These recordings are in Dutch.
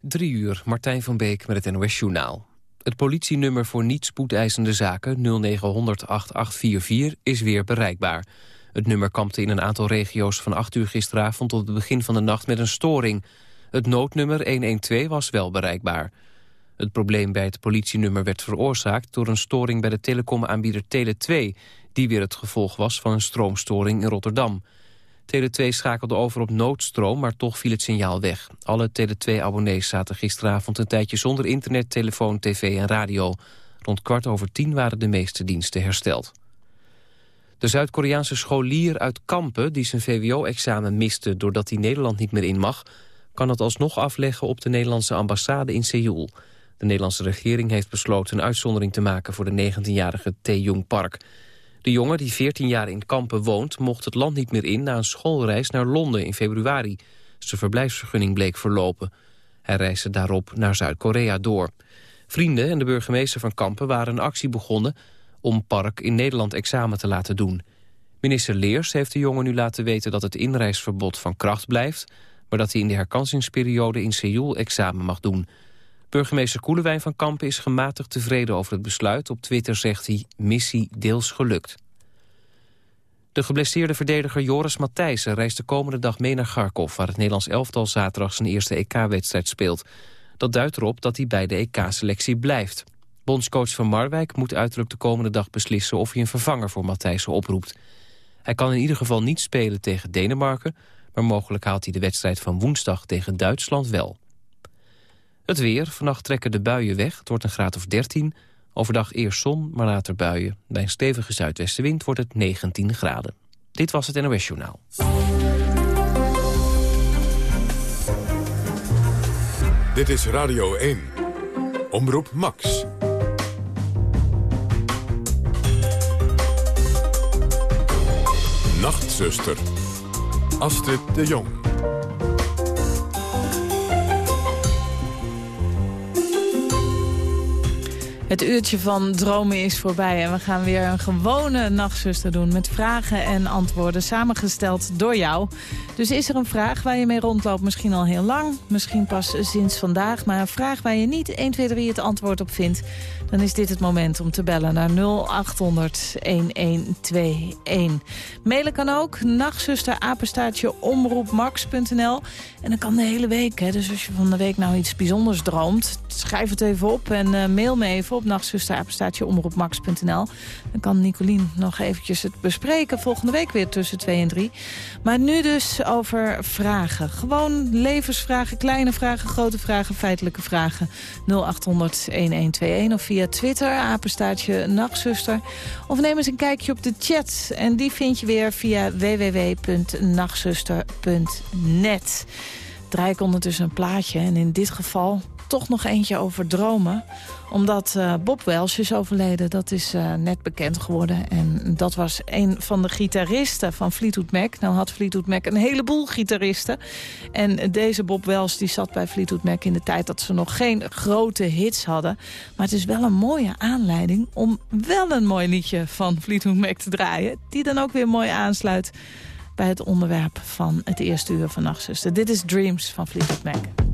Drie uur, Martijn van Beek met het NOS Journaal. Het politienummer voor niet-spoedeisende zaken 0900 8844 is weer bereikbaar. Het nummer kampte in een aantal regio's van 8 uur gisteravond tot het begin van de nacht met een storing. Het noodnummer 112 was wel bereikbaar. Het probleem bij het politienummer werd veroorzaakt door een storing bij de telecomaanbieder Tele2, die weer het gevolg was van een stroomstoring in Rotterdam. Tele2 schakelde over op noodstroom, maar toch viel het signaal weg. Alle Tele2-abonnees zaten gisteravond een tijdje zonder internet, telefoon, tv en radio. Rond kwart over tien waren de meeste diensten hersteld. De Zuid-Koreaanse scholier uit Kampen, die zijn VWO-examen miste... doordat hij Nederland niet meer in mag... kan het alsnog afleggen op de Nederlandse ambassade in Seoul. De Nederlandse regering heeft besloten een uitzondering te maken... voor de 19-jarige Tae-Jung Park... De jongen, die 14 jaar in Kampen woont, mocht het land niet meer in... na een schoolreis naar Londen in februari. Zijn verblijfsvergunning bleek verlopen. Hij reisde daarop naar Zuid-Korea door. Vrienden en de burgemeester van Kampen waren een actie begonnen... om Park in Nederland examen te laten doen. Minister Leers heeft de jongen nu laten weten dat het inreisverbod van kracht blijft... maar dat hij in de herkansingsperiode in Seoul examen mag doen... Burgemeester Koelewijn van Kampen is gematigd tevreden over het besluit. Op Twitter zegt hij, missie deels gelukt. De geblesseerde verdediger Joris Matthijssen reist de komende dag mee naar Kharkov... waar het Nederlands elftal zaterdag zijn eerste EK-wedstrijd speelt. Dat duidt erop dat hij bij de EK-selectie blijft. Bondscoach van Marwijk moet uiterlijk de komende dag beslissen... of hij een vervanger voor Matthijssen oproept. Hij kan in ieder geval niet spelen tegen Denemarken... maar mogelijk haalt hij de wedstrijd van woensdag tegen Duitsland wel. Het weer. Vannacht trekken de buien weg. Het wordt een graad of 13. Overdag eerst zon, maar later buien. Bij een stevige zuidwestenwind wordt het 19 graden. Dit was het NOS Journaal. Dit is Radio 1. Omroep Max. Nachtzuster. Astrid de Jong. Het uurtje van dromen is voorbij en we gaan weer een gewone nachtzuster doen... met vragen en antwoorden samengesteld door jou. Dus is er een vraag waar je mee rondloopt, misschien al heel lang... misschien pas sinds vandaag, maar een vraag waar je niet 1, 2, 3 het antwoord op vindt... dan is dit het moment om te bellen naar 0800-1121. Mailen kan ook, nachtzuster, apenstaartje, omroepmax.nl. En dan kan de hele week, hè, dus als je van de week nou iets bijzonders droomt... schrijf het even op en uh, mail me even op nachtzusterapenstaatje omroepmax.nl. Dan kan Nicolien nog eventjes het bespreken. Volgende week weer tussen 2 en 3. Maar nu dus over vragen. Gewoon levensvragen, kleine vragen, grote vragen, feitelijke vragen. 0800-1121 of via Twitter, apenstaartje nachtzuster. Of neem eens een kijkje op de chat. En die vind je weer via www.nachtzuster.net. Draai ik ondertussen een plaatje en in dit geval toch nog eentje over dromen. Omdat uh, Bob Welsh is overleden, dat is uh, net bekend geworden. En dat was een van de gitaristen van Fleetwood Mac. Nou had Fleetwood Mac een heleboel gitaristen. En deze Bob Welsh die zat bij Fleetwood Mac in de tijd dat ze nog geen grote hits hadden. Maar het is wel een mooie aanleiding om wel een mooi liedje van Fleetwood Mac te draaien. Die dan ook weer mooi aansluit bij het onderwerp van het eerste uur van Nachtzuster. Dit is Dreams van Fleetwood Mac.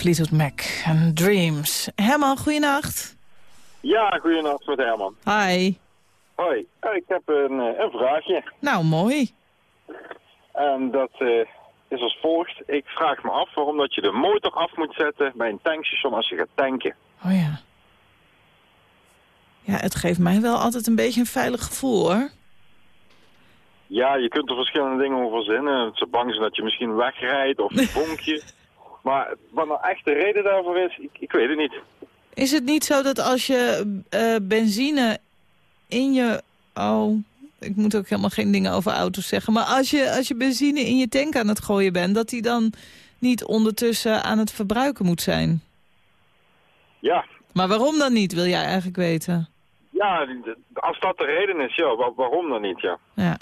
Fleetwood Mac en Dreams. Herman, goeienacht. Ja, goeienacht met Herman. Hi. Hoi, ik heb een, eh, een vraagje. Nou, mooi. En dat eh, is als volgt. Ik vraag me af waarom dat je de motor af moet zetten bij een tankstation als je gaat tanken. Oh ja. Ja, het geeft mij wel altijd een beetje een veilig gevoel, hoor. Ja, je kunt er verschillende dingen over verzinnen. Ze bang zijn dat je misschien wegrijdt of een vonkje. Maar wat nou echt de reden daarvoor is, ik, ik weet het niet. Is het niet zo dat als je eh, benzine in je... Oh, ik moet ook helemaal geen dingen over auto's zeggen. Maar als je, als je benzine in je tank aan het gooien bent... dat die dan niet ondertussen aan het verbruiken moet zijn? Ja, Maar waarom dan niet, wil jij eigenlijk weten? ja als dat de reden is, ja, wa- waarom dan niet, ja. Ja.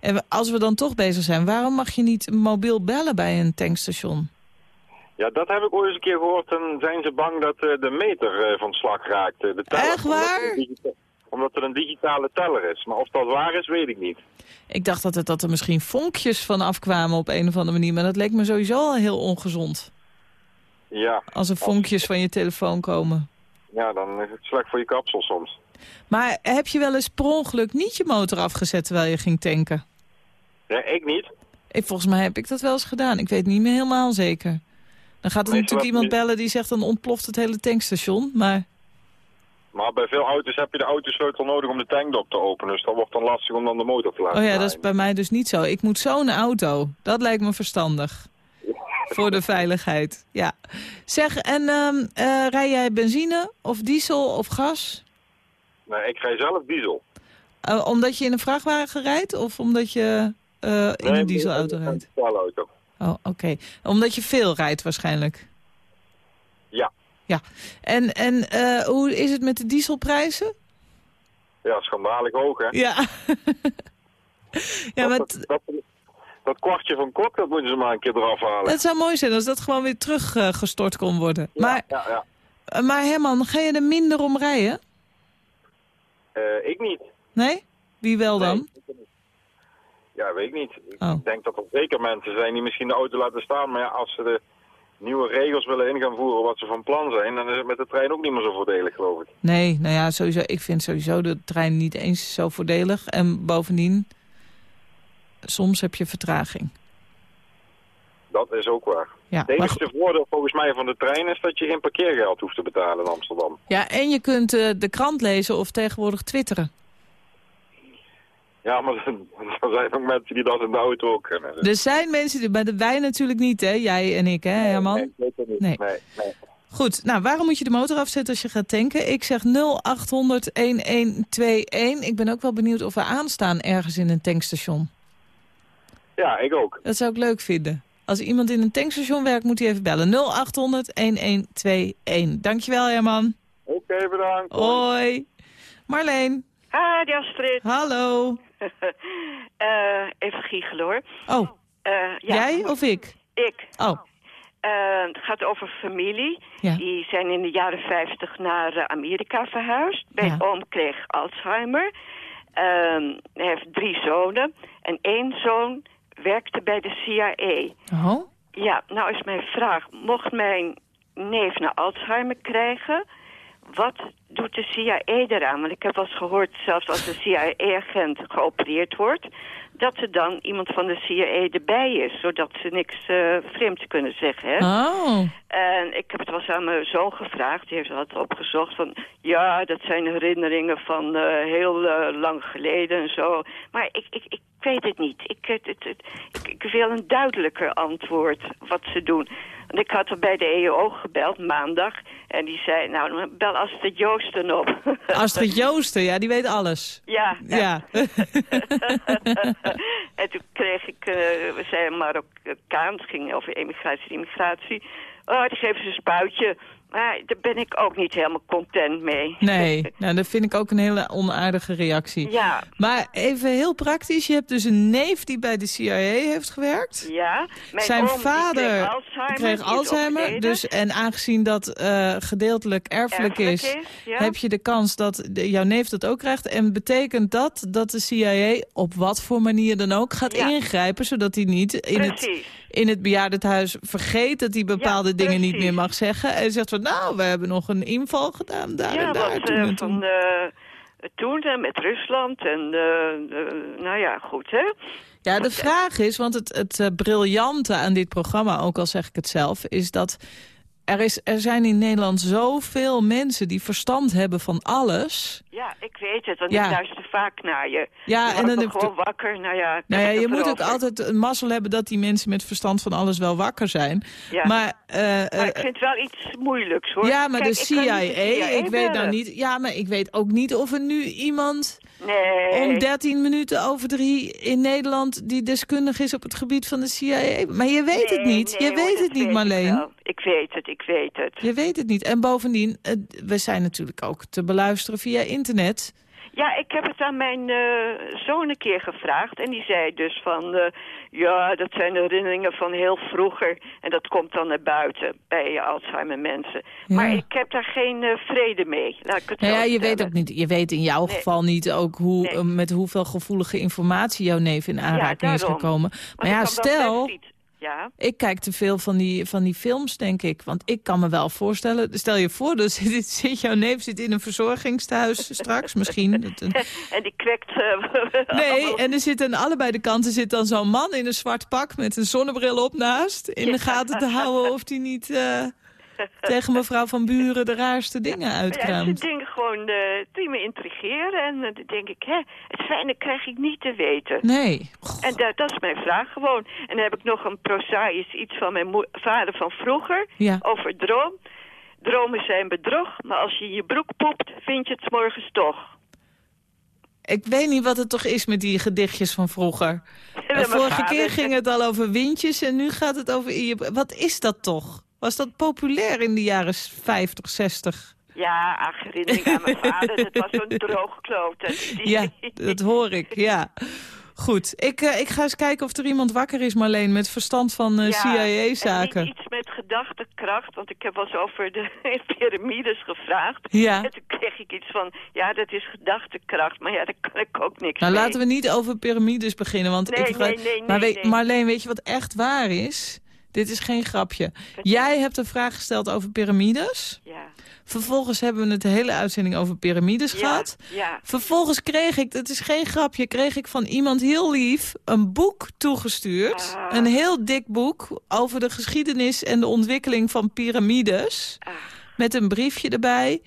En als we dan toch bezig zijn, waarom mag je niet mobiel bellen bij een tankstation? Ja, dat heb ik ooit eens een keer gehoord. En zijn ze bang dat eh, de meter eh, van slag raakt. eh, De teller, Echt waar? Omdat het een digitale teller is. Maar of dat waar is, weet ik niet. Ik dacht dat, het, dat er misschien vonkjes van afkwamen op een of andere manier. Maar dat leek me sowieso al heel ongezond. Ja, Als er vonkjes van je telefoon komen. ja, dan is het slecht voor je kapsel soms. Maar heb je wel eens per ongeluk niet je motor afgezet terwijl je ging tanken? Ja, ik niet. Ik, volgens mij heb ik dat wel eens gedaan. Ik weet niet meer helemaal zeker. Dan gaat er natuurlijk iemand bellen die zegt dan ontploft het hele tankstation. Maar Maar bij veel auto's heb je de autosleutel nodig om de tankdop te openen. Dus dat wordt dan lastig om dan de motor te laten oh ja, dat is bij mij dus niet zo. Ik moet zo'n auto. Dat lijkt me verstandig. Voor de veiligheid, ja. Zeg, en ehm eh, rij jij benzine of diesel of gas? Nee, ik rij zelf diesel. Eh, omdat je in een vrachtwagen rijdt of omdat je eh, in Nee, een dieselauto Een rijdt? Oh, oké. Omdat je veel rijdt waarschijnlijk. Ja. Ja. En, en eh, hoe is het met de dieselprijzen? Ja, schandalig hoog, hè? Ja. ja, maar dat, het, dat, dat kwartje van kok, dat moeten ze maar een keer eraf halen. het zou mooi zijn als dat gewoon weer teruggestort kon worden. Maar, Ja, ja. eh, maar Herman, ga je er minder om rijden? Eh, ik niet. Nee? Wie wel dan? Nee. Ja, weet ik niet. Ik Oh. denk dat er zeker mensen zijn die misschien de auto laten staan. Maar ja, als ze de nieuwe regels willen in gaan voeren wat ze van plan zijn... dan is het met de trein ook niet meer zo voordelig, geloof ik. Nee, nou ja, sowieso, ik vind sowieso de trein niet eens zo voordelig. En bovendien, soms heb je vertraging. Dat is ook waar. Ja, Het maar enige voordeel volgens mij van de trein is dat je geen parkeergeld hoeft te betalen in Amsterdam. Ja, en je kunt eh, de krant lezen of tegenwoordig twitteren. Ja, maar er zijn ook mensen die dat in de auto ook kunnen. Dus- Er zijn mensen, die, maar wij natuurlijk niet, hè? Jij en ik, hè, Herman? Nee, zeker niet. Nee. Nee, nee. Goed, nou, waarom moet je de motor afzetten als je gaat tanken? Ik zeg 0800-1121. Ik ben ook wel benieuwd of we aanstaan ergens in een tankstation. Ja, ik ook. Dat zou ik leuk vinden. Als iemand in een tankstation werkt, moet hij even bellen. 0800-1121. Dankjewel, Herman. Oké, bedankt. Hoi. Marleen, Ah, Astrid. hallo. Eh, even giechelen hoor. Oh, Eh, ja, jij of ik? Ik. Oh, Eh, het gaat over familie. Ja. Die zijn in de jaren 50 naar Amerika verhuisd. Mijn Ja. oom kreeg Alzheimer. Ehm, hij heeft drie zonen. En één zoon werkte bij de CIA. oh. Ja, nou is mijn vraag. Mocht mijn neef nou Alzheimer krijgen... wat doet de CIA eraan? Want ik heb wel eens gehoord, zelfs als een CIA-agent geopereerd wordt... dat er dan iemand van de CIA erbij is... zodat ze niks eh, vreemds kunnen zeggen, hè? Oh, En ik heb het wel eens aan mijn zoon gevraagd. Die heeft altijd opgezocht van... ja, dat zijn herinneringen van eh, heel eh, lang geleden en zo. Maar ik, ik, ik weet het niet. Ik, het, het, het- ik, ik wil een duidelijker antwoord wat ze doen. Want ik had er bij de EO gebeld maandag. En die zei, nou, bel Astrid Joosten op. Astrid Joosten, ja, die weet alles. ja, Ja. en toen kreeg ik, eh, we zijn Marokkaan, het ging over emigratie en immigratie. Oh, die geven ze een spuitje. Maar daar ben ik ook niet helemaal content mee. Nee, nou, dat vind ik ook een hele onaardige reactie. Ja. Maar even heel praktisch, je hebt dus een neef die bij de CIA heeft gewerkt. Ja. Mijn Zijn oom, vader kreeg Alzheimer. kreeg. Dus, en aangezien dat eh, gedeeltelijk erfelijk, Erfelijk is, is, ja. heb je de kans dat de- jouw neef dat ook krijgt. En betekent dat dat de CIA op wat voor manier dan ook gaat Ja. ingrijpen... zodat hij niet in het, in het bejaardentehuis vergeet dat hij bepaalde Ja, dingen niet meer mag zeggen. En zegt van, nou, we hebben nog een inval gedaan daar ja, en daar. want toen eh, van toen eh, met Rusland en eh, nou ja, goed hè. Ja, de vraag is, want het, het briljante aan dit programma, ook al zeg ik het zelf, is dat er, is, er zijn in Nederland zoveel mensen die verstand hebben van alles. Ja, ik weet het, want Ja. ik luister vaak naar je. Ja, en dan heb gewoon wakker, nou ja. Nou ja, je moet ook altijd een mazzel hebben dat die mensen met verstand van alles wel wakker zijn. Ja. Maar, eh, Maar eh, ik vind het wel iets moeilijks hoor. ja, maar Kijk, de CIA, niet de CIA ik weet nou bellen. niet. Ja, maar ik weet ook niet of er nu iemand Nee. om 13 minuten over drie in Nederland die deskundig is op het gebied van de CIA. Maar je weet het niet. nee, je weet het niet, Marleen. Ik weet het, ik weet het. Je weet het niet. En bovendien, eh, we zijn natuurlijk ook te beluisteren via internet. Ja, ik heb het aan mijn eh, zoon een keer gevraagd. En die zei dus van... eh, ja, dat zijn herinneringen van heel vroeger. En dat komt dan naar buiten bij Alzheimer mensen. Ja. Maar ik heb daar geen vrede mee. Laat ik het Nou ja, je weet ook niet. Je weet in jouw Nee. geval niet ook hoe, Nee. met hoeveel gevoelige informatie jouw neef in aanraking is gekomen. Maar ja, stel, Ja, ik kijk te veel van die, van die films, denk ik. Want ik kan me wel voorstellen, stel je voor, dat zit, zit jouw neef zit in een verzorgingstehuis straks misschien. En die kwekt... eh, Nee, en er zit aan allebei de kanten zit dan zo'n man in een zwart pak met een zonnebril op naast. In de gaten te houden of hij niet eh, tegen mevrouw van Buren de raarste dingen Ja, het zijn uitkraamt. dingen gewoon eh, die me intrigeren. En eh, dan denk ik, hè, het fijne krijg ik niet te weten. Nee. En dat, dat is mijn vraag gewoon. En dan heb ik nog een prozaïs iets van mijn vader van vroeger. Ja. Over droom. Dromen zijn bedrog, maar als je je broek poept, vind je het morgens toch. Ik weet niet wat het toch is met die gedichtjes van vroeger. Vorige vader- keer ging het al over windjes en nu gaat het over... Wat is dat toch? Was dat populair in de jaren 50, 60? Ja, ach, herinnering aan mijn vader. Dat was zo'n droogkloot. Ja, dat hoor ik, ja. Goed, ik, eh, ik ga eens kijken of er iemand wakker is, Marleen, met verstand van eh, Ja, CIA-zaken. Iets met gedachtekracht, want ik heb wel eens over de piramides gevraagd. Ja. En toen kreeg ik iets van, ja, dat is gedachtekracht. Maar ja, daar kan ik ook niks Nou, mee. laten we niet over piramides beginnen, want Nee, ik... nee, nee, maar weet- nee. Marleen, weet je wat echt waar is? Dit is geen grapje. Jij hebt een vraag gesteld over piramides. Ja, Vervolgens hebben we het de hele uitzending over piramides ja, gehad. ja. Vervolgens kreeg ik, dat is geen grapje, kreeg ik van iemand heel lief een boek toegestuurd. Ah. Een heel dik boek over de geschiedenis en de ontwikkeling van piramides. Ah. Met een briefje erbij.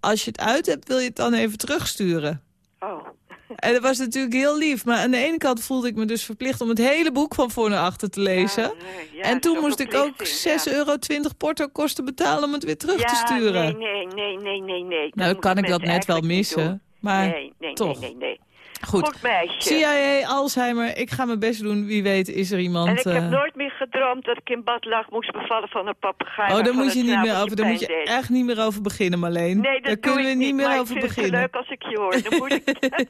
Als je het uit hebt, wil je het dan even terugsturen. Oh, En dat was natuurlijk heel lief. Maar aan de ene kant voelde ik me dus verplicht om het hele boek van voor naar achter te lezen. Ja, nee, ja, en toen moest ik ook verplichting, 6,20 ja. euro porto kosten betalen om het weer terug te sturen. nee, nee, nee, nee, nee, nee. nou, kan ik dat net wel missen. Maar nee, nee, toch. nee, nee, nee. Goed. Goed meisje. CIA, Alzheimer, ik ga mijn best doen. Wie weet is er iemand... En ik heb eh, nooit meer gedroomd dat ik in bad lag, moest bevallen van een papegaai. Oh, daar moet je niet meer over. Daar moet je deed. echt niet meer over beginnen, Marleen. Nee, dat daar kunnen we niet meer over beginnen. het leuk als ik je hoor. Dan moet ik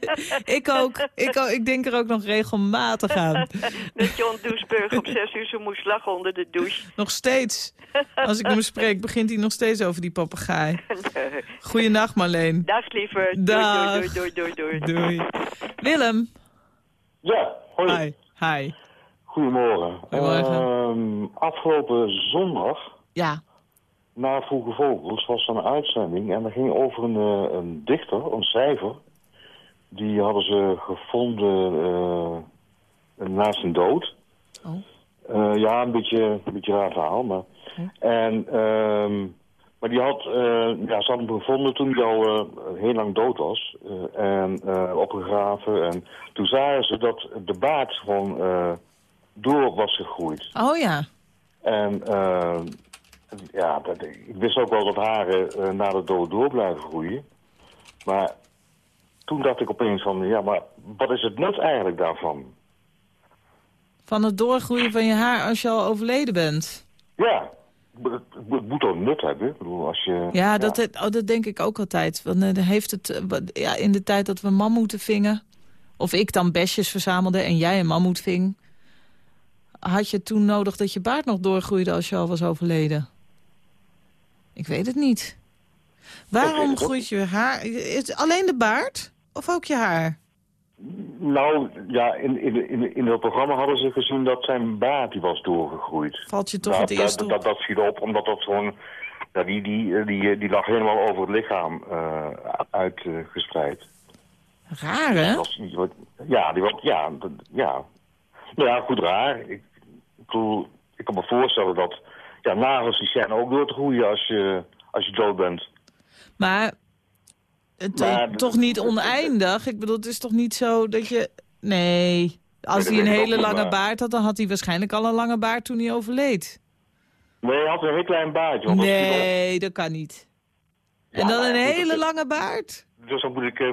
ik ook. Ik ook. Ik denk er ook nog regelmatig aan. dat John Doesburg op zes uur zo moest lachen onder de douche. nog steeds. Als ik hem spreek, begint hij nog steeds over die papegaai. Goeienacht, Marleen. Dag liever. Doei, doei, doei, doei, doei. Doei. Willem. Ja, hoi. Hi. Hi. Goedemorgen. Goedemorgen. Ehm, afgelopen zondag, Ja. na Vroege Vogels, was er een uitzending en dat ging over een, eh, een dichter, een schrijver. Die hadden ze gevonden eh, naast zijn dood. Oh. Eh, ja, een beetje, een beetje raar verhaal, maar... En, ehm, maar die had, eh, ja, ze hadden hem gevonden toen hij al eh, heel lang dood was. eh, en opgegraven. En toen zagen ze dat de baard gewoon door was gegroeid. Oh ja. En ja, dat, ik wist ook wel dat haren na de dood door blijven groeien. Maar toen dacht ik opeens van, ja, maar wat is het nut eigenlijk daarvan? Van het doorgroeien van je haar als je al overleden bent. Ja, het, moet ook nut hebben. Ik bedoel, als je, Ja, dat, het- oh, dat denk ik ook altijd. Want dan heeft het, eh, ja, in de tijd dat we mammoeten vingen... of ik dan besjes verzamelde en jij een mammoet ving... had je toen nodig dat je baard nog doorgroeide als je al was overleden? Ik weet het niet. Waarom groeit je haar? Is het alleen de baard? Of ook je haar? Nou, ja, in, in, in, in het programma hadden ze gezien dat zijn baard die was doorgegroeid. Valt je toch Nou, het eerst dat, op? dat, dat viel op, omdat dat gewoon... Ja, die, die, die, die lag helemaal over het lichaam eh uitgespreid. Raar, hè? Was ja, die was, ja, dat- ja. Nou ja, goed raar. Ik, ik kan me voorstellen dat... Ja, nagels die zijn ook door te groeien als je, als je dood bent. Maar het, Maar- toch niet oneindig? Ik bedoel, het is toch niet zo dat je... Nee, als hij een hele lange maar- baard had... dan had hij waarschijnlijk al een lange baard toen hij overleed. Nee, hij had een heel klein baardje. dat. Nee, dat kan niet. Ja, En dan een hele lange baard? Dus dan moet ik eh,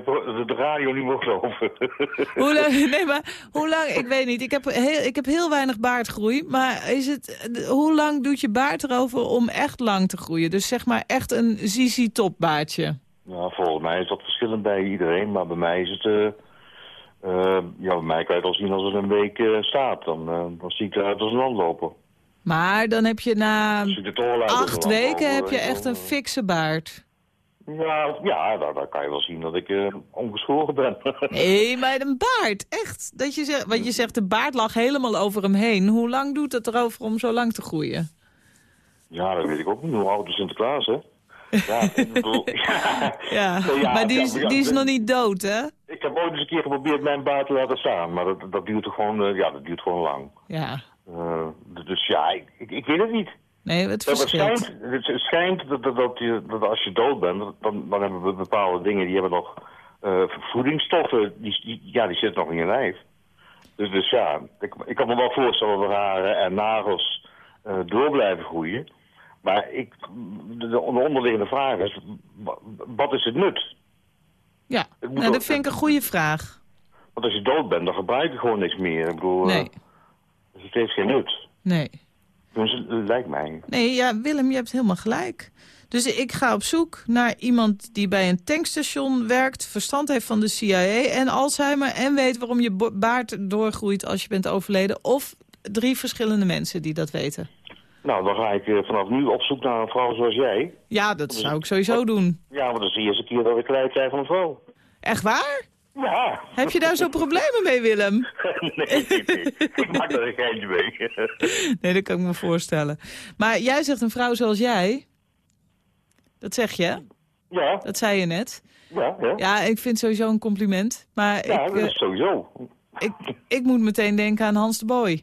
de radio niet meer geloven. Hoe lang, nee, maar hoe lang, ik weet niet. Ik heb heel, ik heb heel weinig baardgroei. Maar is het, hoe lang doet je baard erover om echt lang te groeien? Dus zeg maar echt een Zizi Top baardje. Nou, volgens mij is dat verschillend bij iedereen, maar bij mij is het... eh, eh, ja, bij mij kan je het al zien als het een week eh, staat. Dan, dan zie ik eruit als een landloper. Maar dan heb je na acht weken heb je echt een fikse baard. Ja, ja daar, daar kan je wel zien dat ik eh, ongeschoren ben. Nee, maar een baard, echt. Dat je zegt, want je zegt de baard lag helemaal over hem heen. Hoe lang doet het erover om zo lang te groeien? ja, dat weet ik ook niet. Hoe oud is Sinterklaas, hè? Ja, ik bedoel... ja, Ja, ja, maar die is, die is nog niet dood, hè? Ik heb ooit eens een keer geprobeerd mijn baard te laten staan, maar dat, dat duurt gewoon, eh, ja, dat duurt gewoon lang. Ja, Eh, dus ja, ik, ik, ik weet het niet. nee, het Ja, het verschilt. schijnt, het schijnt dat, dat, dat, je, dat als je dood bent, dan, dan hebben we bepaalde dingen, die hebben nog eh, voedingsstoffen, die, die, ja, die zitten nog in je lijf. Dus, dus ja, ik, ik kan me wel voorstellen dat haren en nagels door blijven groeien. Maar ik, de, de onderliggende vraag is, wa- wat is het nut? Ja, nou, dat vind ik een goede vraag. Want als je dood bent, dan gebruik je gewoon niks meer. Ik bedoel, eh, Nee, dus het heeft geen nut. nee. Dus het lijkt mij. Nee, ja, Willem, je hebt helemaal gelijk. Dus ik ga op zoek naar iemand die bij een tankstation werkt... verstand heeft van de CIA en Alzheimer... en weet waarom je baard doorgroeit als je bent overleden. Of drie verschillende mensen die dat weten. Nou, dan ga ik eh, vanaf nu op zoek naar een vrouw zoals jij. Ja, dat zou ik sowieso doen. Ja, want dat is de eerste keer dat ik kwijt krijg van een vrouw. Echt waar? Ja. Heb je daar zo problemen mee, Willem? nee, ik maak er een geintje mee. Nee, dat kan ik me voorstellen. Maar jij zegt een vrouw zoals jij. Dat zeg je, ja, Dat zei je net. ja, ja. Ja, ik vind sowieso een compliment. Maar Ja, ik, dat eh, is sowieso. ik, ik moet meteen denken aan Hans de Boy.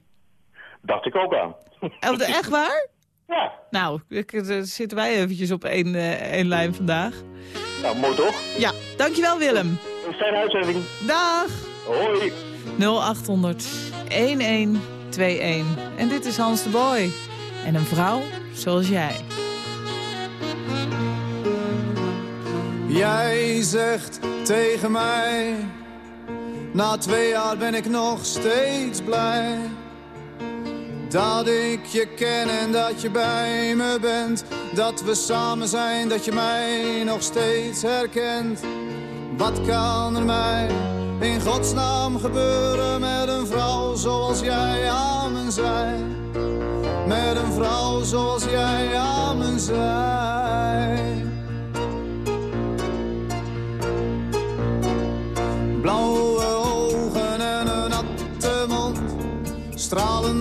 Dacht ik ook aan. Oh, echt waar? ja, Nou, ik, eh, zitten wij eventjes op één, eh, één lijn vandaag. nou, mooi toch? Ja, dankjewel Willem. Een fijne uitzending. Dag! Hoi. 0800 1121. En dit is Hans de Boy. En een vrouw zoals jij. Jij zegt tegen mij, na twee jaar ben ik nog steeds blij. Dat ik je ken en dat je bij me bent. Dat we samen zijn, dat je mij nog steeds herkent. Wat kan er mij in godsnaam gebeuren met een vrouw zoals jij aan me zijn? Met een vrouw zoals jij aan me zijn. Blauwe ogen en een natte mond. Stralende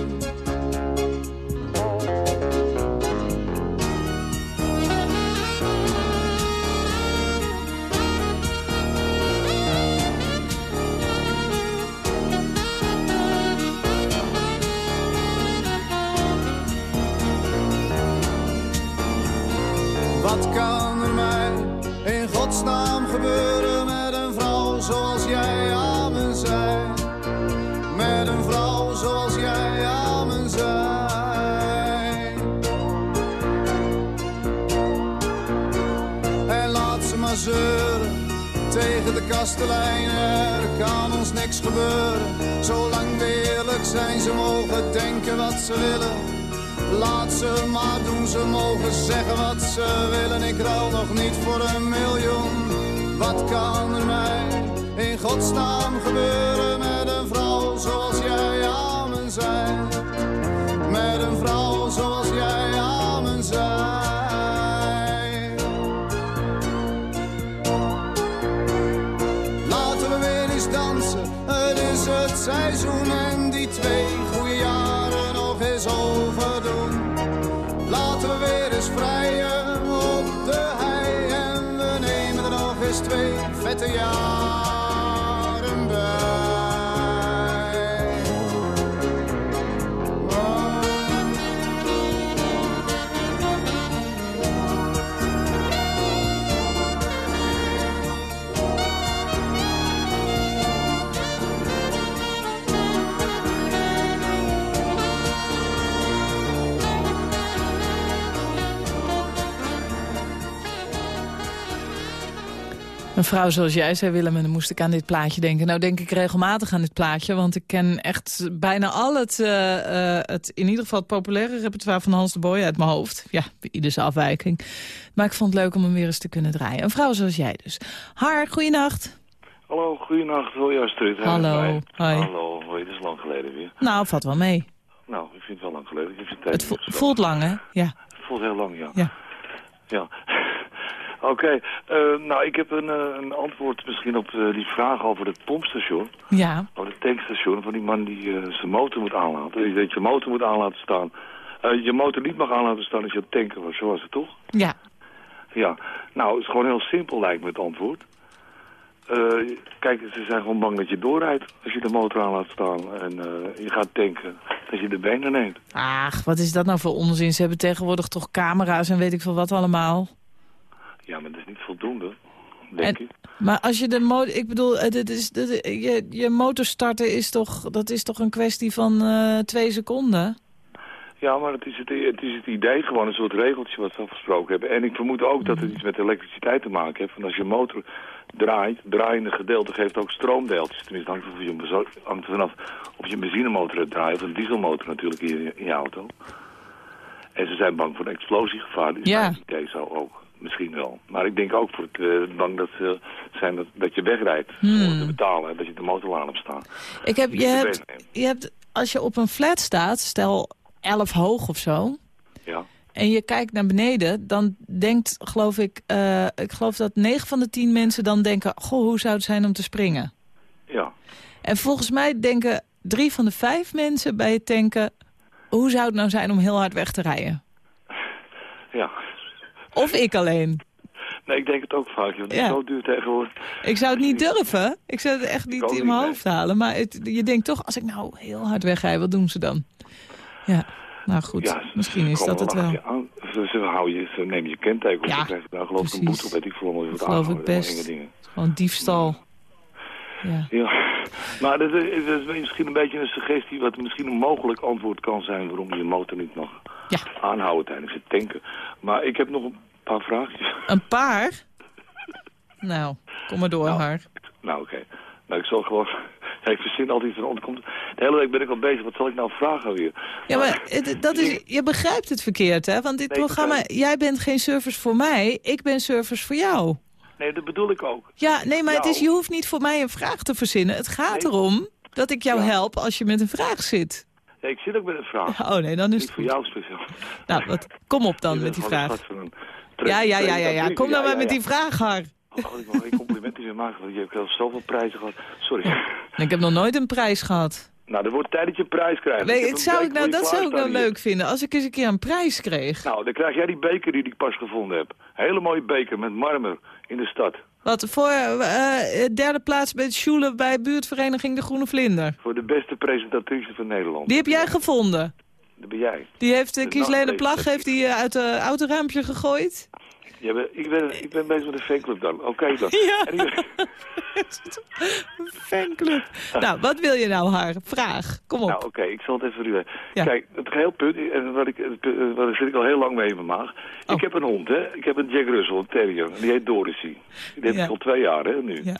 Zoals jij aan zei. Met een vrouw zoals jij aan me zei. En laat ze maar zeuren tegen de kastelein. Er kan ons niks gebeuren, zolang we eerlijk zijn. Ze mogen denken wat ze willen. Laat ze maar doen, ze mogen zeggen wat ze willen. Ik ruil nog niet voor een miljoen. Wat kan er mij in godsnaam gebeuren met een vrouw zoals jij aan me zei? Met een vrouw zoals jij aan me zei. Laten we weer eens dansen, het is het seizoen vrouw zoals jij zei, Willem, en dan moest ik aan dit plaatje denken. Nou denk ik regelmatig aan dit plaatje, want ik ken echt bijna al het, eh, eh, het in ieder geval het populaire repertoire van Hans de Boy uit mijn hoofd. Ja, iedere afwijking. Maar ik vond het leuk om hem weer eens te kunnen draaien. Een vrouw zoals jij dus. Har, goeienacht. Hallo, goeienacht. Wil je Astrid? Hallo, Hoi. Hallo, hoi. Dat is lang geleden weer. Nou, valt wel mee. Nou, ik vind het wel lang geleden. Ik heb Het voelt lang, hè? Ja. Het voelt heel lang, ja. Ja. Ja. Oké, eh, nou ik heb een, eh, een antwoord misschien op eh, die vraag over het pompstation. Ja. Over het tankstation van die man die zijn motor moet aanlaten. Die Dat je motor moet aanlaten staan. Je motor niet mag aanlaten staan als je aan het tanken was. Zo was het toch? Ja. Ja, nou, het is gewoon heel simpel lijkt me het antwoord. Kijk, ze zijn gewoon bang dat je doorrijdt als je de motor aan laat staan. En je gaat tanken dat je de benen neemt. Ach, wat is dat nou voor onzin? Ze hebben tegenwoordig toch camera's en weet ik veel wat allemaal. Ja, maar dat is niet voldoende, denk En- ik. Maar als je de motor, ik bedoel, dit is, dit, je, je motor starten is toch, dat is toch een kwestie van eh, twee seconden? Ja, maar het is het, het is het idee, gewoon een soort regeltje wat ze afgesproken hebben. En ik vermoed ook dat het iets met elektriciteit te maken heeft. Want als je motor draait, draaiende gedeelte geeft ook stroomdeeltjes. Tenminste, hangt, of je, hangt er vanaf of je een benzinemotor hebt draaien of een dieselmotor natuurlijk in je, in je auto. En ze zijn bang voor een explosiegevaar. Dus Ja. mijn idee zou ook misschien wel. Maar ik denk ook voor het eh, bang dat ze zijn dat, dat je wegrijdt Hmm. om te betalen. En dat je de motor aan hebt staan. Ik heb, je, Dus de hebt, je hebt, als je op een flat staat, stel 11 hoog of zo, Ja. en je kijkt naar beneden, dan denkt, geloof ik, eh, ik geloof dat 9 van de 10 mensen dan denken, goh, hoe zou het zijn om te springen? Ja. En volgens mij denken drie van de vijf mensen bij het tanken, hoe zou het nou zijn om heel hard weg te rijden? Ja. Of ik alleen. Nee, ik denk het ook vaak. Het Ja. zo duur tegenwoordig. Ik zou het niet durven. Ik zou het echt niet in mijn hoofd halen. Maar het, je denkt toch, als ik nou heel hard wegrij, wat doen ze dan? Ja, nou goed. Ja, Misschien is dat het wel. aan. Ze, ze, houden je, ze nemen je kenteken. Ja, Ja, krijg je daar geloof ik een boete op. Weet ik veel geloof ik best. dingen. Gewoon diefstal. Ja. Ja, maar dat is, dat is misschien een beetje een suggestie... wat misschien een mogelijk antwoord kan zijn... waarom je je motor niet mag Ja. aanhouden tijdens het tanken. Maar ik heb nog een paar vraagjes. Een paar? Nou, kom maar door, Nou. Har. Nou, oké. Nou, ik zal gewoon... Ja, ik verzin altijd van ontkomt. De hele week ben ik al bezig. Wat zal ik nou vragen weer? Ja, maar het- dat is, je begrijpt het verkeerd, hè? Want dit Nee, programma, jij bent geen service voor mij, ik ben service voor jou. Nee, dat bedoel ik ook. Ja, nee, maar het is, Nou. je hoeft niet voor mij een vraag te verzinnen. Het gaat Nee. erom dat ik jou Ja. help als je met een vraag zit. Ja, ik zit ook met een vraag. Oh nee, dan is Niet het voor jou speciaal. Nou, wat, kom op dan met die vraag. Ja, ja, ja, ja, ja. Kom dan maar met die vraag. vraag, Har. Oh, ik wil geen complimenten meer maken, want je hebt zelf zoveel prijzen gehad. Sorry. Ik heb nog nooit een prijs gehad. Nou, er wordt tijd dat je een prijs krijgt. Nee, het zou ik nou, dat zou ik nou hier. leuk vinden. Als ik eens een keer een prijs kreeg. Nou, dan krijg jij die beker die ik pas gevonden heb. Hele mooie beker met marmer in de stad. Wat voor eh, derde plaats bij Schule bij buurtvereniging De Groene Vlinder. Voor de beste presentatrice van Nederland. Die heb jij gevonden. Dat ben jij. Die heeft uh, De Kies Lene nachtlezer. Plag heeft die, uit de autoraampje gegooid. Ja, ik, ben, ik ben bezig met een fanclub dan. Oké dan. Ja. En ik- Fanclub. Nou, wat wil je nou, haar? Vraag. Kom op. Nou, oké, ik zal het even voor u Ja. Kijk, het geheel punt, en wat ik, waar zit ik al heel lang mee in mijn maag. Oh. Ik heb een hond, hè. Ik heb een Jack Russell, een terrier. Die heet Dorothy. Die heb Ja. ik al twee jaar, hè, nu. Ja.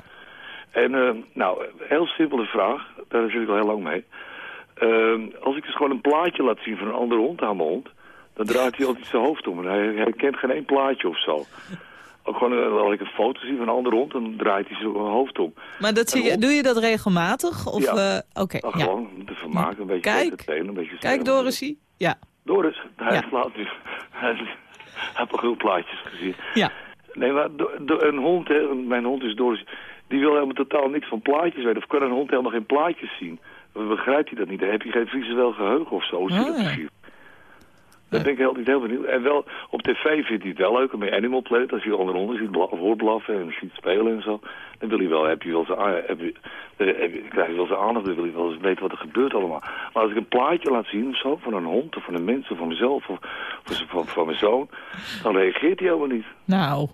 En, eh, nou, heel simpele vraag. Daar zit ik al heel lang mee. Eh, als ik dus gewoon een plaatje laat zien van een andere hond aan mijn hond... dan draait hij altijd zijn hoofd om. En hij, hij kent geen één plaatje of zo. Ook gewoon, eh, als ik een foto zie van een andere hond... dan draait hij zijn hoofd om. Maar dat zie je, doe je dat regelmatig? Of, Ja. eh, Oké, Nou, ja. gewoon om te vermaken, een beetje Kijk. entertainen, een beetje Kijk. Dorisie. Ja. Doris, hij Ja. slaat nu. Hij heeft al veel plaatjes gezien. Ja. Nee, maar do- do- een hond, hè, mijn hond is Doris, die wil helemaal totaal niks van plaatjes weten. Of kan een hond helemaal geen plaatjes zien? Begrijpt hij dat niet. Dan heb je geen visueel geheugen of zo. Hoe zit dat Ah, precies? Dat ben ik heel, niet heel benieuwd. En wel, op tv vindt hij het wel leuk. Met Animal Planet, als je onder honden ziet hoort blaffen en ziet spelen en zo. Dan wil hij wel, heb je wel zijn, heb je, dan heb je, krijg je wel zijn aandacht. Dan wil hij wel eens weten wat er gebeurt allemaal. Maar als ik een plaatje laat zien of zo, van een hond of van een mens of van mezelf of van, van, van mijn zoon, dan reageert hij helemaal niet. Nou,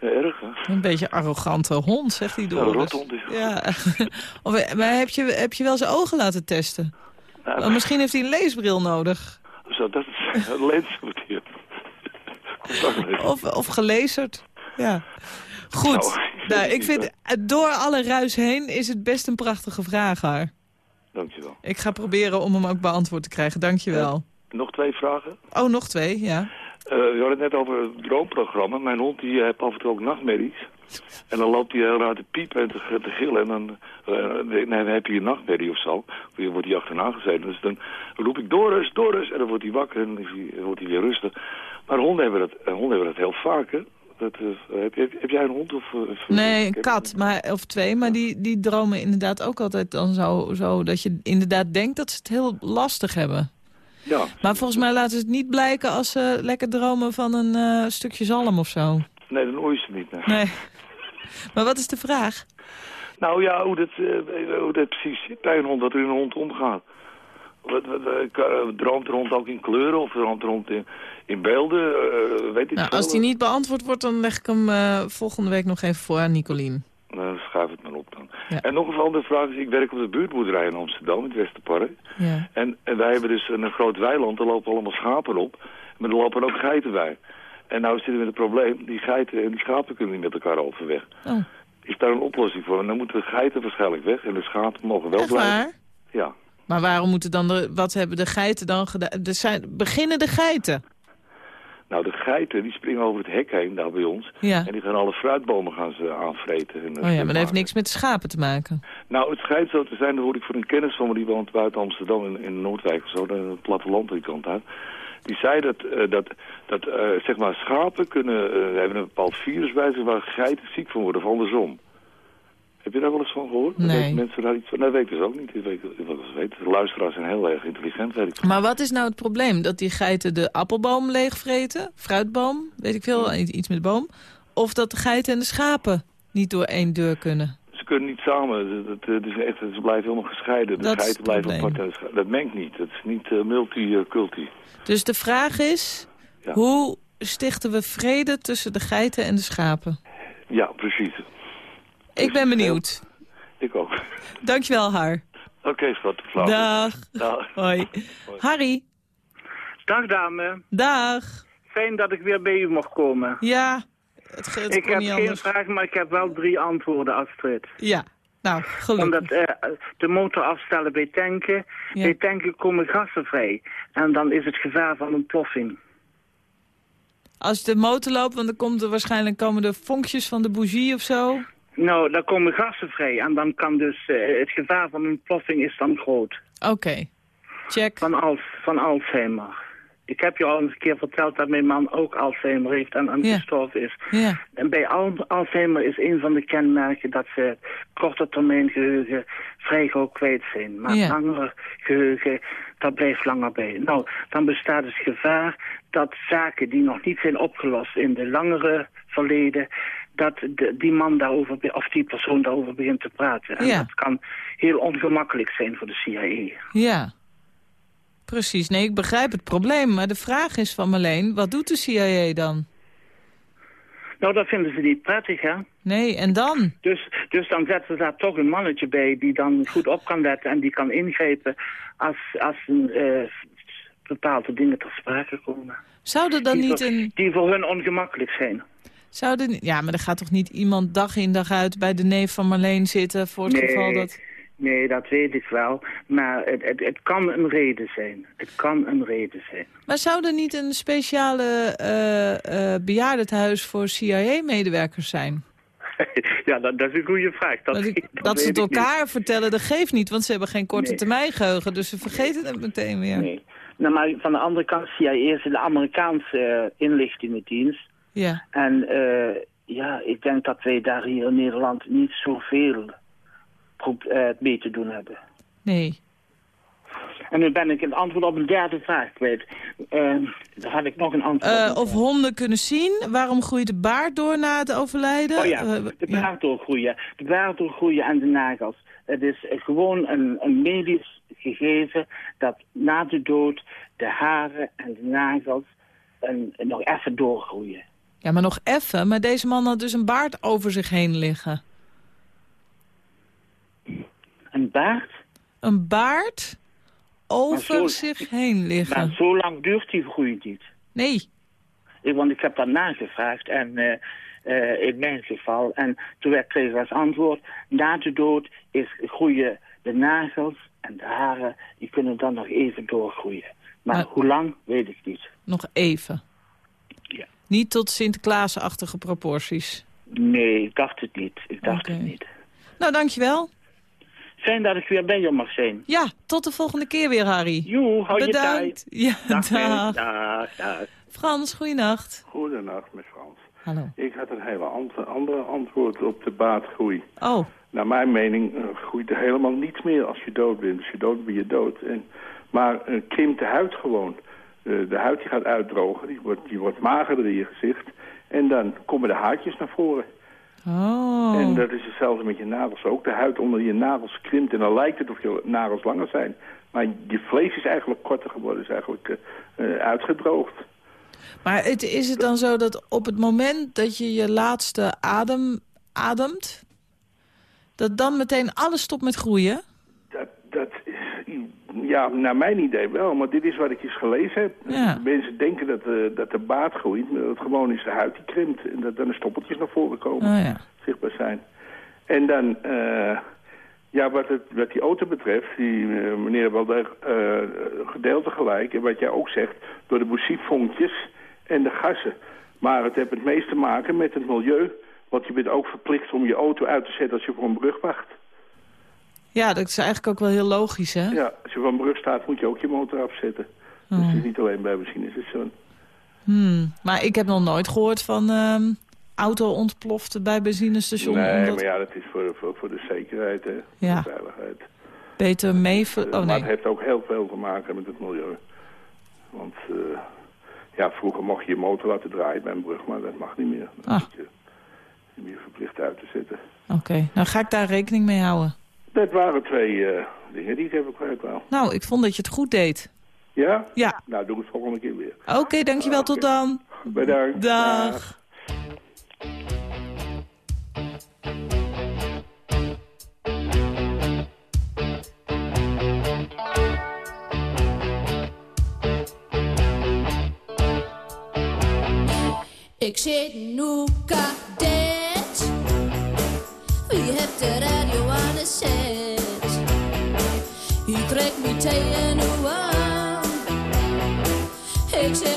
Ja, erg, hè? een beetje arrogante hond, zegt die Ja, een rothond is. Ja. of, maar heb je, heb je wel zijn ogen laten testen? Nou, misschien heeft hij een leesbril nodig. Zo, dat is een lens moet hij hebben. Contactlens. Of, of gelezerd. Ja. Goed. Nou, Nou, ik vind, eh, door alle ruis heen is het best een prachtige vraag, haar. Dankjewel. Ik ga proberen om hem ook beantwoord te krijgen. Dankjewel. Nog twee vragen? Oh, nog twee, ja. Eh, we hadden het net over het droomprogramma. Mijn hond die heeft af en toe ook nachtmerries. En dan loopt hij heel raar te piepen en te, te gillen. En dan, eh, nee, dan heb je een nachtmerrie of zo. Dan wordt hij achterna gezeten. Dus dan roep ik Doris, Doris. En dan wordt hij wakker en hij, wordt hij weer rustig. Maar honden hebben dat, eh, honden hebben dat heel vaak, hè? Dat, eh, heb, heb, heb jij een hond? Of, of- Nee, een kat, maar, of twee. Maar die, die dromen inderdaad ook altijd dan zo, zo... dat je inderdaad denkt dat ze het heel lastig hebben. Ja. Maar volgens mij laten ze het niet blijken als ze lekker dromen van een stukje zalm of zo. Nee, dan hoor je ze niet. Nee. Nee. Maar wat is de vraag? Nou ja, hoe dat, eh, hoe dat precies zit bij een hond, dat er een hond omgaat. Wat, wat, eh, kan- droomt de hond ook in kleuren of droomt de hond in, in beelden? Eh, weet ik Nou, veel. als die niet beantwoord wordt, dan leg ik hem eh, volgende week nog even voor aan Nicolien. Nou, schuif het maar op dan. Ja. En nog een andere vraag is, ik werk op de buurtboerderij in Amsterdam, in het Westerpark. Ja. En, en wij hebben dus een groot weiland, er lopen allemaal schapen op. Maar er lopen ook geiten bij. En nou zitten we met het probleem, die geiten en die schapen kunnen niet met elkaar overweg. Oh, Is daar een oplossing voor? En dan moeten de geiten waarschijnlijk weg en de schapen mogen wel echt blijven. waar? Ja. Maar waarom moeten dan de, wat hebben de geiten dan gedaan? Er zijn, beginnen de geiten? Nou, de geiten die springen over het hek heen daar bij ons. Ja. En die gaan alle fruitbomen gaan ze aanvreten. En, eh, Oh ja, maar dat heeft niks met de schapen te maken. Nou, het schijnt zo te zijn, dat hoorde ik van een kennis van me, die woont buiten Amsterdam in, in Noordwijk of zo, in het platteland die kant uit. Die zei dat, eh, dat, dat eh, zeg maar, schapen kunnen, eh, hebben een bepaald virus bij zich waar geiten ziek van worden, of andersom. Heb je daar wel eens van gehoord? Nee. Weten mensen daar iets van? Nee, weet ik dus ook niet. Weet. De luisteraars zijn heel erg intelligent, weet ik. Maar wat is nou het probleem? Dat die geiten de appelboom leegvreten? Fruitboom? Weet ik veel, iets met boom? Of dat de geiten en de schapen niet door één deur kunnen? Ze kunnen niet samen. Het, is echt, ze blijven helemaal gescheiden. De Dat geiten blijven apart. en de scha- Dat mengt niet. Het is niet eh, multi-culti. Dus de vraag is, Ja. hoe stichten we vrede tussen de geiten en de schapen? Ja, precies. Ik ben benieuwd. Ik ook. Dankjewel, Har. Oké, schat. Flauw. Dag. Dag. Hoi. Harry. Dag dame, Dag. fijn dat ik weer bij u mag komen. Ja, het, ge- het ik heb geen anders. vraag, maar ik heb wel drie antwoorden, Astrid. Ja, nou, gelukkig. Omdat eh, de motor afstellen bij tanken, Ja. bij tanken komen gassen vrij. En dan is het gevaar van een ploffing. Als de motor loopt, want dan komt er waarschijnlijk komen de vonkjes van de bougie of zo. Nou, dan komen gassen vrij en dan kan dus eh, het gevaar van een ploffing is dan groot. Oké, check. Van, Al van Alzheimer. Ik heb je al eens een keer verteld dat mijn man ook Alzheimer heeft en, gestorven is. Ja, En bij Al- Alzheimer is een van de kenmerken dat ze korte termijn geheugen vrij gauw kwijt zijn. Maar Ja. langer geheugen, dat blijft langer bij. Nou, dan bestaat het gevaar dat zaken die nog niet zijn opgelost in de langere verleden, dat de, die man daarover, of die persoon daarover begint te praten. En Ja. dat kan heel ongemakkelijk zijn voor de CIA. ja. Precies, nee, ik begrijp het probleem. Maar de vraag is van Marleen, wat doet de CIA dan? Nou, dat vinden ze niet prettig, hè? Nee, en dan? Dus, dus dan zetten ze daar toch een mannetje bij die dan goed op kan letten en die kan ingrijpen als, als een, eh, bepaalde dingen ter sprake komen. Zou er dan die niet voor, een... Die voor hun ongemakkelijk zijn. Zou er, ja, maar er gaat toch niet iemand dag in dag uit bij de neef van Marleen zitten... voor het Nee. geval dat... Nee, dat weet ik wel. Maar het, het, het kan een reden zijn. Het kan een reden zijn. Maar zou er niet een speciale bejaardentehuis voor CIA-medewerkers zijn? ja, dat, dat is een goede vraag. Dat, dat ik- dat dat ze het niet. elkaar vertellen, dat geeft niet. Want ze hebben geen korte Nee. termijn geheugen. Dus ze vergeten het meteen weer. Nee. Nou, maar van de andere kant, CIA is de Amerikaanse eh, inlichtingendienst. Ja. En ja, ik denk dat wij daar hier in Nederland niet zoveel eh, mee te doen hebben. Nee. En nu ben ik een antwoord op een derde vraag kwijt. Eh, daar had ik nog een antwoord Eh, op. of honden kunnen zien. Waarom groeit de baard door na het overlijden? Oh ja, Eh, de baard doorgroeien. De baard doorgroeien en de nagels. Het is gewoon een, een medisch gegeven dat na de dood de haren en de nagels een, nog even doorgroeien. Ja, maar nog even. Maar deze man had dus een baard over zich heen liggen. Een baard? Een baard over zo- zich heen liggen. Maar zo lang duurt die groei niet. Nee. Ik, want ik heb dat nagevraagd en eh, eh, in mijn geval. En toen werd kreeg ik als antwoord, na de dood is groeien de nagels en de haren, die kunnen dan nog even doorgroeien. Maar, Maar- hoe lang, weet ik niet. Nog even. Ja. Niet tot Sinterklaasachtige proporties. Nee, ik dacht het niet. Ik dacht het niet. Nou, dankjewel. Fijn dat ik weer bij je mag zijn. Ja, tot de volgende keer weer, Harry. Joe, hou je Bedankt. tijd. Ja, Dag. dag. Dag, dag. Frans, goeienacht. Goedenacht, met Frans. Hallo. Ik had een hele ant- andere antwoord op de baardgroei. Oh, Naar mijn mening eh, groeit er helemaal niets meer als je dood bent. Als je dood bent, ben je dood. En, maar eh, krimpt de huid gewoon. Eh, de huid die gaat uitdrogen, die wordt, die wordt magerder in je gezicht. En dan komen de haartjes naar voren. Oh. En dat is hetzelfde met je nagels ook. De huid onder je nagels krimpt en dan lijkt het of je nagels langer zijn. Maar je vlees is eigenlijk korter geworden, is eigenlijk eh, eh, uitgedroogd. Maar het, is het dan zo dat op het moment dat je je laatste adem ademt... dat dan meteen alles stopt met groeien? Ja, naar mijn idee wel, maar dit is wat ik eens gelezen heb. Ja. Mensen denken dat, de dat de baard groeit, maar dat het gewoon is de huid die krimpt. En dat dan de stoppeltjes naar voren komen, Oh ja. zichtbaar zijn. En dan, eh, ja, wat, het, wat die auto betreft, die eh, meneer wel eh, gedeelte gelijk. En wat jij ook zegt, door de bousifvonkjes en de gassen. Maar het heeft het meest te maken met het milieu. Want je bent ook verplicht om je auto uit te zetten als je voor een brug wacht. Ja, dat is eigenlijk ook wel heel logisch, hè? Ja, als je een brug staat moet je ook je motor afzetten. Dus Oh. het is niet alleen bij benzinestation. Hmm. Maar ik heb nog nooit gehoord van ehm, auto ontplofte bij benzinestation. Nee, omdat maar ja, dat is voor, voor, voor de zekerheid, hè. Ja. de veiligheid. beter mee... Eh, Oh Maar nee. het heeft ook heel veel te maken met het milieu. Want eh, ja, vroeger mocht je je motor laten draaien bij een brug, maar dat mag niet meer. Dan Ah. moet je, je verplicht uit te zetten. Oké, nou ga ik daar rekening mee houden. Dat waren twee eh, dingen die ik even kwijt wou. Nou, ik vond dat je het goed deed. Ja? Ja. Nou, doe het volgende keer weer. Oké, dankjewel. Tot dan. Bedankt. Dag. Ik zit nu kadet. Wie heeft de trekt me tegen nu aan. Ik zeg,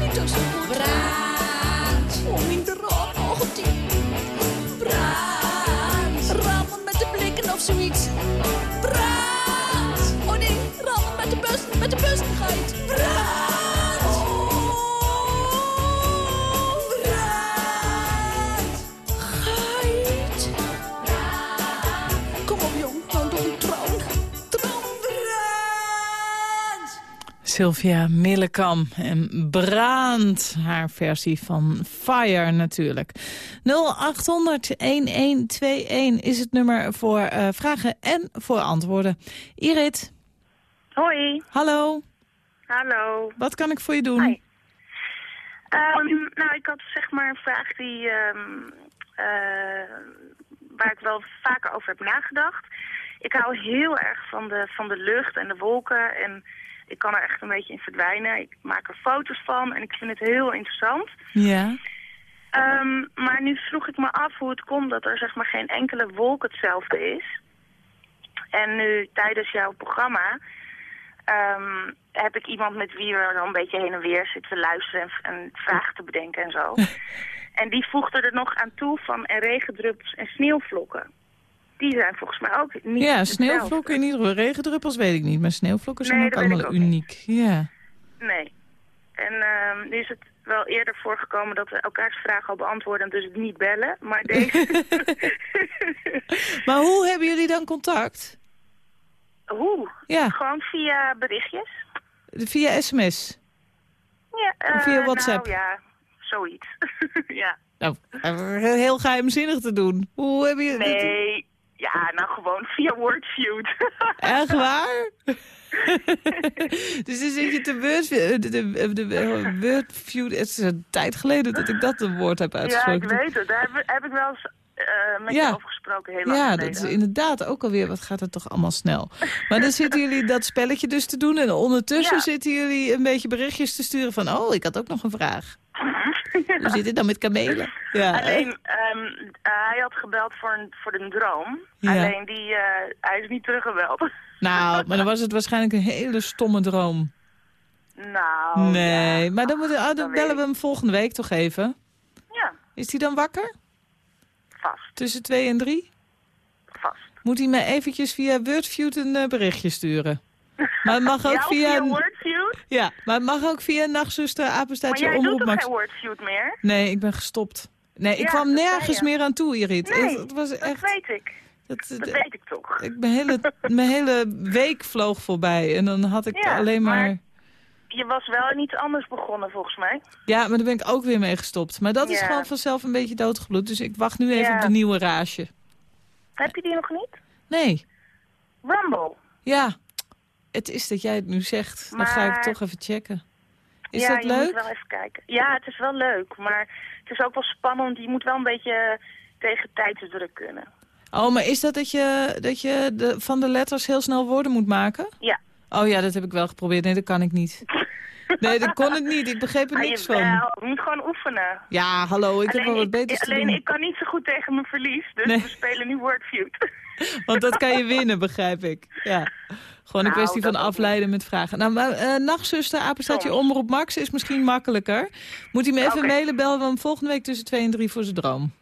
goed, dat kan Sylvia Millekam en Braand, haar versie van Fire natuurlijk. 0800-1121 is het nummer voor eh, vragen en voor antwoorden. Irit, Hoi. hallo, Hallo. wat kan ik voor je doen? Hi. Ehm, nou, ik had zeg maar een vraag die, ehm, eh, waar ik wel vaker over heb nagedacht. Ik hou heel erg van de, van de lucht en de wolken en ik kan er echt een beetje in verdwijnen. Ik maak er foto's van en ik vind het heel interessant. Ja. Ehm, maar nu vroeg ik me af hoe het komt dat er zeg maar geen enkele wolk hetzelfde is. En nu tijdens jouw programma ehm, heb ik iemand met wie we dan een beetje heen en weer zitten luisteren en, en vragen te bedenken en zo. en die voegde er nog aan toe van en regendruppels en sneeuwvlokken. Die zijn volgens mij ook niet Ja, sneeuwvlokken in ieder geval. Regendruppels weet ik niet, maar sneeuwvlokken zijn Nee, ook allemaal ook uniek. Ja. Nee. En ehm, nu is het wel eerder voorgekomen dat we elkaars vragen al beantwoorden en dus het niet bellen. Maar deze... Maar hoe hebben jullie dan contact? Hoe? Ja. Gewoon via berichtjes. Via sms? Ja, eh, Via WhatsApp? Nou ja, zoiets. ja. Nou, heel geheimzinnig te doen. Hoe hebben jullie... Nee, ja, nou gewoon via Wordfeud. Echt waar? dus dan zit je te Wordfeud... De, de, Wordfeud... Het is een tijd geleden dat ik dat woord heb ja, ik uitgesproken. weet het. Daar heb, heb ik wel eens eh, met Ja. je over gesproken, heel lang Ja, geleden. dat is inderdaad ook alweer, wat gaat het toch allemaal snel. Maar dan zitten jullie dat spelletje dus te doen... en ondertussen Ja. zitten jullie een beetje berichtjes te sturen van... oh, ik had ook nog een vraag. Hoe zit het dan met kamelen? Ja, Alleen, ehm, eh, hij had gebeld voor een, voor een droom. Ja. Alleen, die, eh, hij is niet teruggebeld. Nou, maar dan was het waarschijnlijk een hele stomme droom. nou, nee, ja. maar dan, moeten, ah, dan bellen we hem volgende week toch even. Ja, Is hij dan wakker? vast, Tussen twee en drie? vast. Moet hij me eventjes via Wordfeud een eh, berichtje sturen? Maar het mag ook via... via Wordfeud? Ja, maar het mag ook via nachtzuster, Maar apenstaartje, jij doet omroep toch Max. geen Wordfeud meer? Nee, ik ben gestopt. Nee, ik Ja, kwam dat nergens meer aan toe, Irit. Nee, het, was dat echt... weet ik. Dat, Dat dat- weet ik toch. ik, mijn, hele, mijn hele week vloog voorbij en dan had ik Ja, alleen maar... maar- Je was wel iets anders begonnen, volgens mij. Ja, maar daar ben ik ook weer mee gestopt. Maar dat is gewoon vanzelf een beetje doodgebloed. Dus ik wacht nu even Ja. op de nieuwe rage. Heb je die nog niet? Nee. Rumble. Ja. Het is dat jij het nu zegt. Dan ga ik toch even checken. Is ja, dat je leuk? moet wel even kijken. Ja, het is wel leuk, maar het is ook wel spannend. Je moet wel een beetje tegen tijdsdruk kunnen. Oh, maar is dat dat je, dat je de, van de letters heel snel woorden moet maken? Ja. Oh ja, dat heb ik wel geprobeerd. Nee, dat kan ik niet. Nee, dat kon het niet. Ik begreep er Ah, niks van. Je moet gewoon oefenen. Ja, hallo, ik heb wel wat ik, beters te alleen doen. ik kan niet zo goed tegen mijn verlies, dus Nee. we spelen nu Wordfeud. Want dat kan je winnen, begrijp ik. Ja. Gewoon een Nou, kwestie van afleiden met vragen. Nou, maar, eh, nachtzuster, apenstaatje Omroep Max is misschien makkelijker. Moet hij me even mailen, bellen we hem volgende week tussen 2 en 3 voor zijn droom.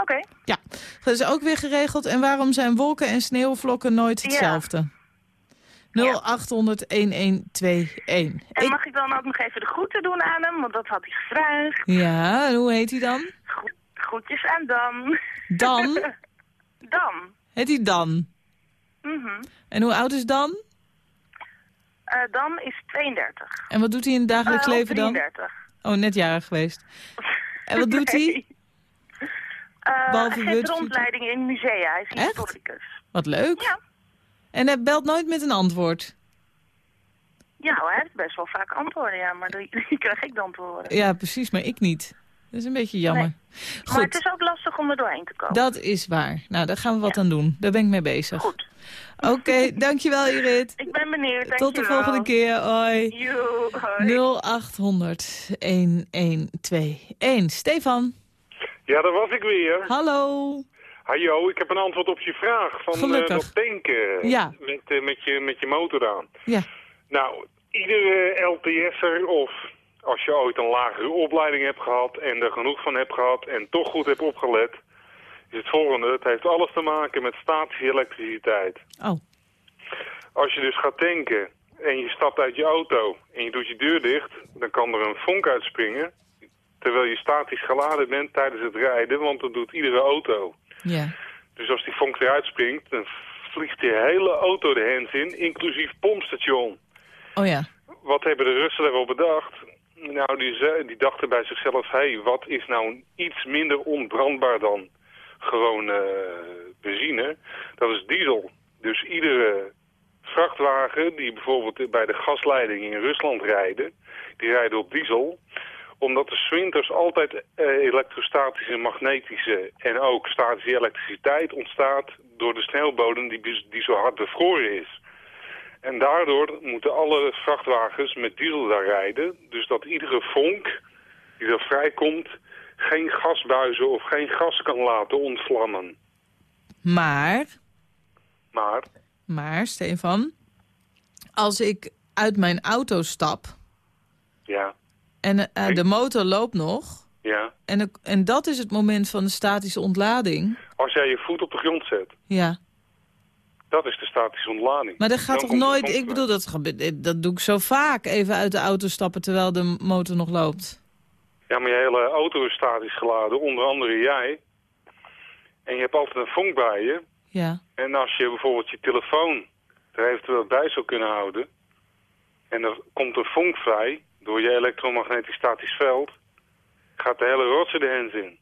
Oké. Ja, dat is ook weer geregeld. En waarom zijn wolken en sneeuwvlokken nooit Ja. hetzelfde? 0800 1121. En mag ik dan ook nog even de groeten doen aan hem, want dat had hij gevraagd. Ja, en hoe heet hij dan? Groet, groetjes aan Dan. Dan? Dan. Heet hij Dan? Mhm. En hoe oud is Dan? Eh, dan is 32. En wat doet hij in het dagelijks Eh, leven dan? 33. Oh, net jarig geweest. En wat doet hij? Behalve hij geeft rondleidingen in musea. Hij is Echt? historicus. Wat leuk. Ja. En hij belt nooit met een antwoord. Ja, hij heeft best wel vaak antwoorden, ja, maar die, die krijg ik dan te horen. Ja, precies, maar ik niet. Dat is een beetje jammer. Nee. Maar het is ook lastig om er doorheen te komen. dat is waar. Nou, daar gaan we wat aan doen. Daar ben ik mee bezig. Goed. Oké, dankjewel Irit. Ik ben benieuwd, Tot de volgende keer. Hoi. Joe, hoi. 0800 1121. Stefan, Ja, daar was ik weer. hallo. Hallo, ik heb een antwoord op je vraag van eh, Gelukkig. dat tanken Ja. met, eh, met, je, met je motor aan. Ja. Nou, iedere LTS'er of als je ooit een lagere opleiding hebt gehad en er genoeg van hebt gehad en toch goed hebt opgelet, is het volgende. Het heeft alles te maken met statische elektriciteit. Oh. Als je dus gaat tanken en je stapt uit je auto en je doet je deur dicht, dan kan er een vonk uitspringen. Terwijl je statisch geladen bent tijdens het rijden, want dat doet iedere auto. Ja. Dus als die vonk eruit springt, dan vliegt je hele auto de hens in, inclusief pompstation. Oh ja. Wat hebben de Russen daarop bedacht? Nou, die, ze- die dachten bij zichzelf, hé, hey, wat is nou iets minder onbrandbaar dan gewoon eh, benzine? Dat is diesel. Dus iedere vrachtwagen die bijvoorbeeld bij de gasleiding in Rusland rijden, die rijden op diesel omdat de swinters altijd eh, elektrostatische, magnetische en ook statische elektriciteit ontstaat door de sneeuwbodem die, die zo hard bevroren is. En daardoor moeten alle vrachtwagens met diesel daar rijden. Dus dat iedere vonk die er vrijkomt geen gasbuizen of geen gas kan laten ontvlammen. Maar, Maar, maar Stefan, als ik uit mijn auto stap ja, en eh, de motor loopt nog... ja. En, ik- en dat is het moment van de statische ontlading. Als jij je voet op de grond zet, Ja. dat is de statische ontlading. Maar dat gaat Dan toch nooit... Ik bedoel, dat, gebe- dat doe ik zo vaak. Even uit de auto stappen terwijl de motor nog loopt. Ja, maar je hele auto is statisch geladen, onder andere jij. En je hebt altijd een vonk bij je. Ja. En als je bijvoorbeeld je telefoon er eventueel bij zou kunnen houden... en er komt een vonk vrij door je elektromagnetisch statisch veld... gaat de hele rotsen de hens in.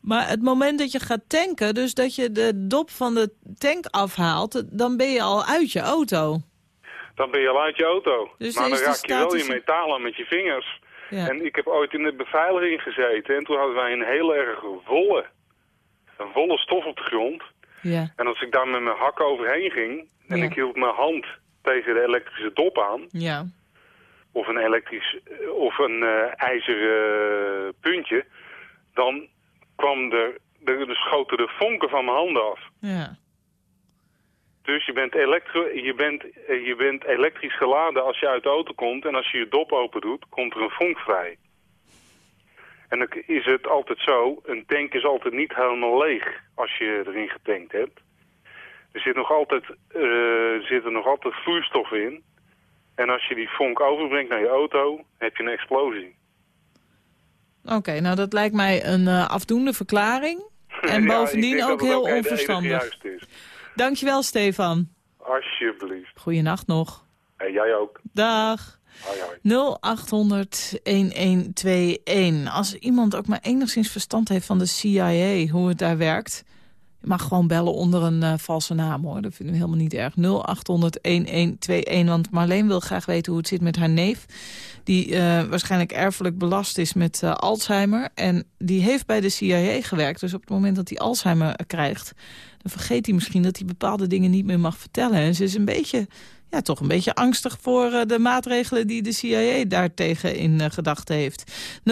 Maar het moment dat je gaat tanken, dus dat je de dop van de tank afhaalt... dan ben je al uit je auto. Dan ben je al uit je auto. Dus maar dan raak je wel je metaal aan met je vingers. Ja. En ik heb ooit in de beveiliging gezeten... en toen hadden wij een heel erg wollen, een wollen stof op de grond... Ja. En als ik daar met mijn hak overheen ging en Ja. ik hield mijn hand tegen de elektrische dop aan, Ja. Of een elektrisch of een eh, ijzeren puntje, dan kwam er, er, er schoten de vonken van mijn handen af. Ja. Dus je bent, elektro, je, bent, eh, je bent elektrisch geladen als je uit de auto komt en als je je dop open doet, komt er een vonk vrij. En dan is het altijd zo, een tank is altijd niet helemaal leeg als je erin getankt hebt. Er zit nog altijd, eh, er zit er nog altijd vloeistof in. En als je die vonk overbrengt naar je auto, heb je een explosie. Oké, nou dat lijkt mij een eh, afdoende verklaring. En Ja, bovendien ook heel ook onverstandig. Dankjewel, Stefan. Alsjeblieft. Goeienacht nog. En jij ook. Dag. Hoi, hoi. 0800-1121. Als iemand ook maar enigszins verstand heeft van de CIA, hoe het daar werkt... Mag gewoon bellen onder een uh, valse naam, hoor. Dat vinden we helemaal niet erg. 0800-1121, want Marleen wil graag weten hoe het zit met haar neef... die uh, waarschijnlijk erfelijk belast is met uh, Alzheimer. En die heeft bij de CIA gewerkt. Dus op het moment dat hij Alzheimer krijgt... dan vergeet hij misschien dat hij bepaalde dingen niet meer mag vertellen. En ze is een beetje ja, toch een beetje angstig voor uh, de maatregelen die de CIA daartegen in uh, gedachten heeft. 0800-1121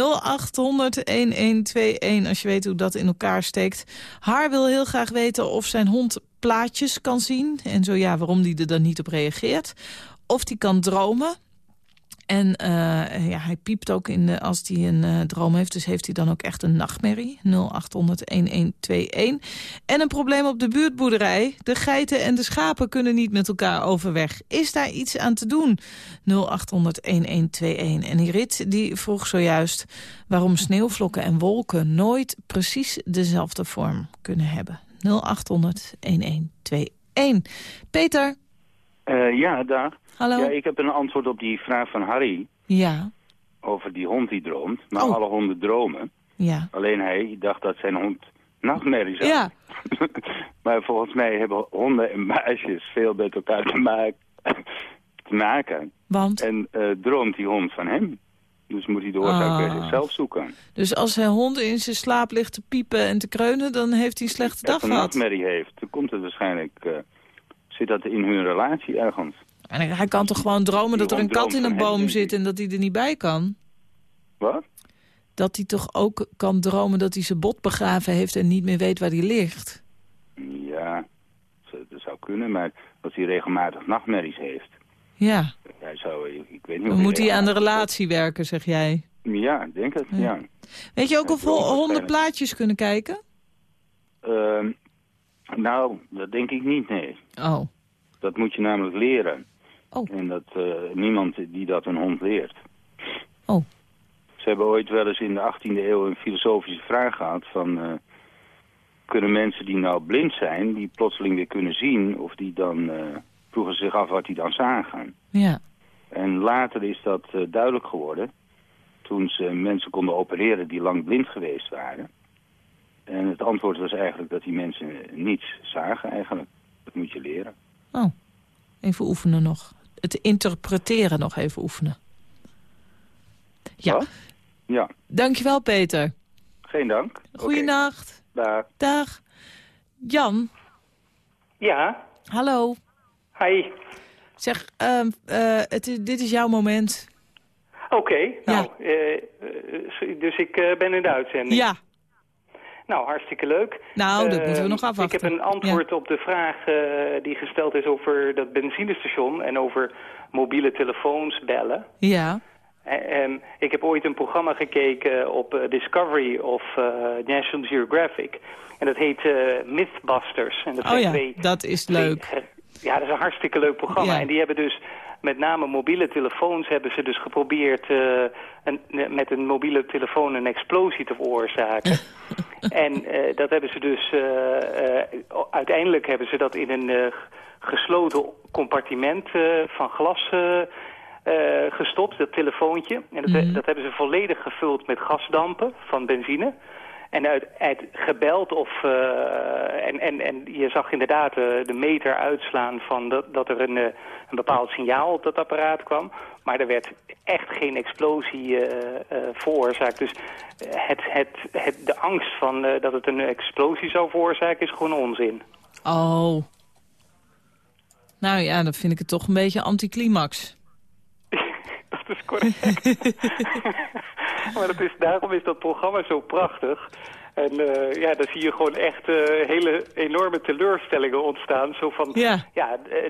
als je weet hoe dat in elkaar steekt. Haar wil heel graag weten of zijn hond plaatjes kan zien. En zo ja, waarom die er dan niet op reageert. Of die kan dromen. En uh, ja, hij piept ook in de, als hij een uh, droom heeft. Dus heeft hij dan ook echt een nachtmerrie. 0800-1121. En een probleem op de buurtboerderij. De geiten en de schapen kunnen niet met elkaar overweg. Is daar iets aan te doen? 0800-1121. En Rit die vroeg zojuist waarom sneeuwvlokken en wolken... nooit precies dezelfde vorm kunnen hebben. 0800-1121. Peter? Uh, ja, daar. Hallo. Ja, ik heb een antwoord op die vraag van Harry. Ja. Over die hond die droomt. Maar Oh. alle honden dromen. Ja. Alleen hij dacht dat zijn hond nachtmerries had. Ja. maar volgens mij hebben honden en muisjes veel met elkaar te, maak te maken. Want? En eh, droomt die hond van hem. Dus moet hij de oorzaak bij Ah. zichzelf zoeken. Dus als zijn hond in zijn slaap ligt te piepen en te kreunen... dan heeft hij een slechte dag Als een gehad. nachtmerrie heeft, dan komt het waarschijnlijk... eh, zit dat in hun relatie ergens. En hij- hij kan toch gewoon dromen dat er een kat in een boom zit... en dat hij er niet bij kan? Wat? Dat hij toch ook kan dromen dat hij zijn bot begraven heeft... en niet meer weet waar hij ligt? Ja, dat dat zou kunnen, maar als hij regelmatig nachtmerries heeft... Ja. Hij zou, ik, weet niet Dan moet hij aan de relatie werken, zeg jij. Ja, ik denk het, ja. Weet je ook of droomt ho- honden waarschijnlijk. plaatjes kunnen kijken? Ehm, nou, dat denk ik niet, nee. Oh. Dat moet je namelijk leren. Oh. En dat eh, niemand die dat een hond leert. Oh. Ze hebben ooit wel eens in de 18e eeuw een filosofische vraag gehad van... eh, kunnen mensen die nou blind zijn, die plotseling weer kunnen zien... of die dan eh, vroegen zich af wat die dan zagen. Ja. En later is dat duidelijk geworden toen ze mensen konden opereren die lang blind geweest waren. En het antwoord was eigenlijk dat die mensen niets zagen eigenlijk. Dat moet je leren. Oh. Even oefenen nog. Het interpreteren nog even oefenen. Ja. Ja, Dankjewel, Peter. geen dank. Goeienacht. Dag. Dag. Jan. Ja. Hallo. Hi. Zeg, ehm, eh, het is, dit is jouw moment. Oké, nou, eh, eh, dus ik ben in de uitzending. Ja. Nou, hartstikke leuk. Nou, dat moeten we nog afwachten. Ik heb een antwoord op de vraag eh, die gesteld is over dat benzinestation en over mobiele telefoons bellen. Ja. Eh, ehm, ik heb ooit een programma gekeken op eh, Discovery of National Geographic. En dat heet Mythbusters. En dat Oh ja, twee dat is leuk. ja, dat is een hartstikke leuk programma. Ja. En die hebben dus met name mobiele telefoons hebben ze dus geprobeerd eh, een, met een mobiele telefoon een explosie te veroorzaken. en eh, dat hebben ze dus eh, uiteindelijk hebben ze dat in een gesloten compartiment van glas gestopt, dat telefoontje. En dat, Mhm. dat hebben ze volledig gevuld met gasdampen van benzine. En uit, uit gebeld of... eh, en, en, en je zag inderdaad eh, de meter uitslaan van dat, dat er een, eh, een bepaald signaal op dat apparaat kwam. Maar er werd echt geen explosie eh, veroorzaakt. Dus het, het, het, de angst van dat het een explosie zou veroorzaken is gewoon onzin. Oh. Nou ja, dan vind ik het toch een beetje anticlimax. Dat is correct. maar dat is, daarom is dat programma zo prachtig. En eh, ja, dan zie je gewoon echt eh, hele enorme teleurstellingen ontstaan. Zo van, Ja. eh,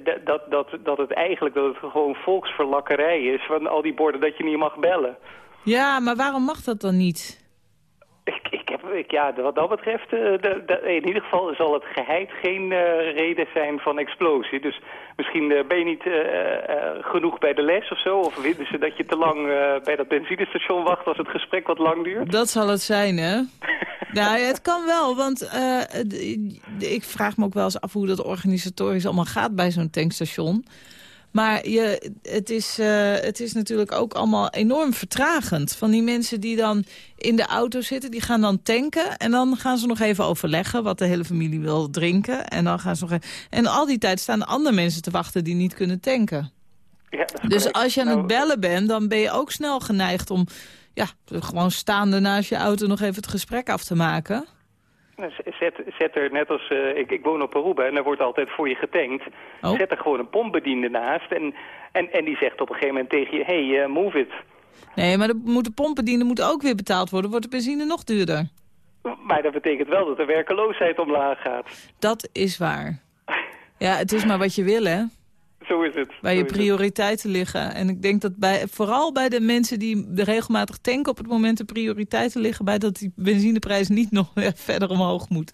d- dat, dat, dat het eigenlijk dat het gewoon volksverlakkerij is van al die borden dat je niet mag bellen. Ja, maar waarom mag dat dan niet? Ik, ik heb, ik, ja, wat dat betreft, eh, de, de- in ieder geval zal het geheid geen eh, reden zijn van explosie. Dus misschien eh, ben je niet genoeg bij de les of zo. Of vinden ze dat je te lang bij dat benzinestation wacht als het gesprek wat lang duurt. Dat zal het zijn, hè? nou, ja, het kan wel, want ik vraag me ook wel eens af hoe dat organisatorisch allemaal gaat bij zo'n tankstation. Maar je, het, is, eh, het is natuurlijk ook allemaal enorm vertragend. Van die mensen die dan in de auto zitten, die gaan dan tanken... en dan gaan ze nog even overleggen wat de hele familie wil drinken. En, dan gaan ze nog even... en al die tijd staan andere mensen te wachten die niet kunnen tanken. Ja, Dus correct. als je aan Nou, het bellen bent, dan ben je ook snel geneigd om... ja, gewoon staande naast je auto nog even het gesprek af te maken. Zet er net als, eh, ik, ik woon op Aruba en daar wordt altijd voor je getankt. Oh. Zet er gewoon een pompbediende naast en, en, en die zegt op een gegeven moment tegen je, hey, eh, move it. Nee, maar de, moet de pompbediende moet ook weer betaald worden. Wordt de benzine nog duurder. Maar dat betekent wel dat de werkeloosheid omlaag gaat. Dat is waar. Ja, het is maar wat je wil, hè? Zo is het. Waar je het. prioriteiten liggen. En ik denk dat bij, vooral bij de mensen die regelmatig tanken... op het moment de prioriteiten liggen... bij dat die benzineprijs niet nog verder omhoog moet.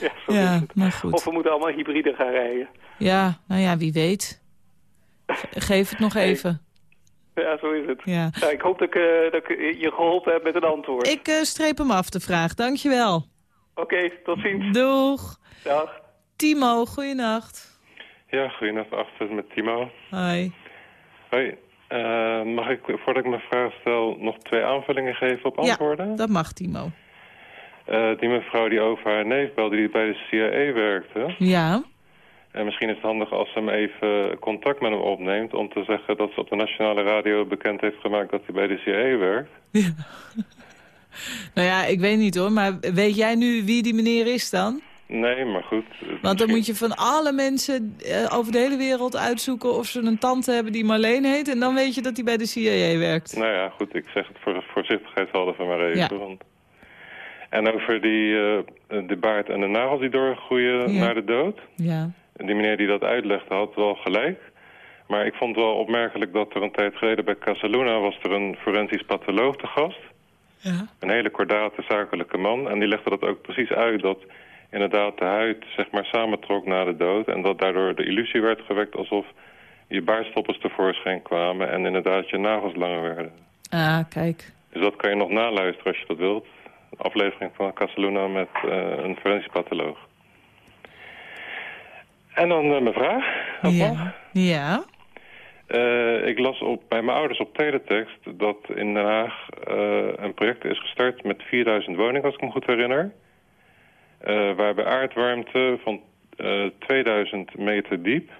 Ja, zo is Ja, het. maar goed. Of we moeten allemaal hybride gaan rijden. Ja, nou ja, wie weet. Ge- Geef het nog even. Ja, zo is het. Ja. Ik hoop dat ik, eh, dat ik je geholpen heb met een antwoord. Ik eh, streep hem af, de vraag. Dankjewel. Oké, tot ziens. Doeg. Dag. Timo, goeienacht. Ja, goeienacht, achter met Timo. Hoi. Hoi, eh, mag ik, voordat ik mijn vraag stel, nog twee aanvullingen geven op antwoorden? Ja, dat mag, Timo. Eh, die mevrouw die over haar neef belde, die bij de CIA werkte. Ja. En misschien is het handig als ze hem even contact met hem opneemt... om te zeggen dat ze op de nationale radio bekend heeft gemaakt dat hij bij de CIA werkt. Nou ja, ik weet niet hoor, maar weet jij nu wie die meneer is dan? Nee, maar goed. Want dan moet je van alle mensen eh, over de hele wereld uitzoeken... of ze een tante hebben die Marleen heet... en dan weet je dat hij bij de CIA werkt. Nou ja, goed, ik zeg het voor voorzichtigheidshalve maar even. Ja. Want... En over die eh, de baard en de nagels die doorgroeien Ja. naar de dood. Ja. Die meneer die dat uitlegde had wel gelijk. Maar ik vond wel opmerkelijk dat er een tijd geleden bij Casaluna... was er een forensisch patholoog te gast. Ja. Een hele kordate zakelijke man. En die legde dat ook precies uit dat inderdaad de huid zeg maar samentrok na de dood. En dat daardoor de illusie werd gewekt alsof je baardstoppers tevoorschijn kwamen. En inderdaad je nagels langer werden. Ah, kijk. Dus dat kan je nog naluisteren als je dat wilt. Een aflevering van Casaluna met eh, een forensisch patholoog. En dan eh, mijn vraag. Ja. Ja. Eh, ik las op, bij mijn ouders op teletext dat in Den Haag een project is gestart met 4000 woningen, als ik me goed herinner. Eh, waarbij aardwarmte van eh, 2000 meter diep,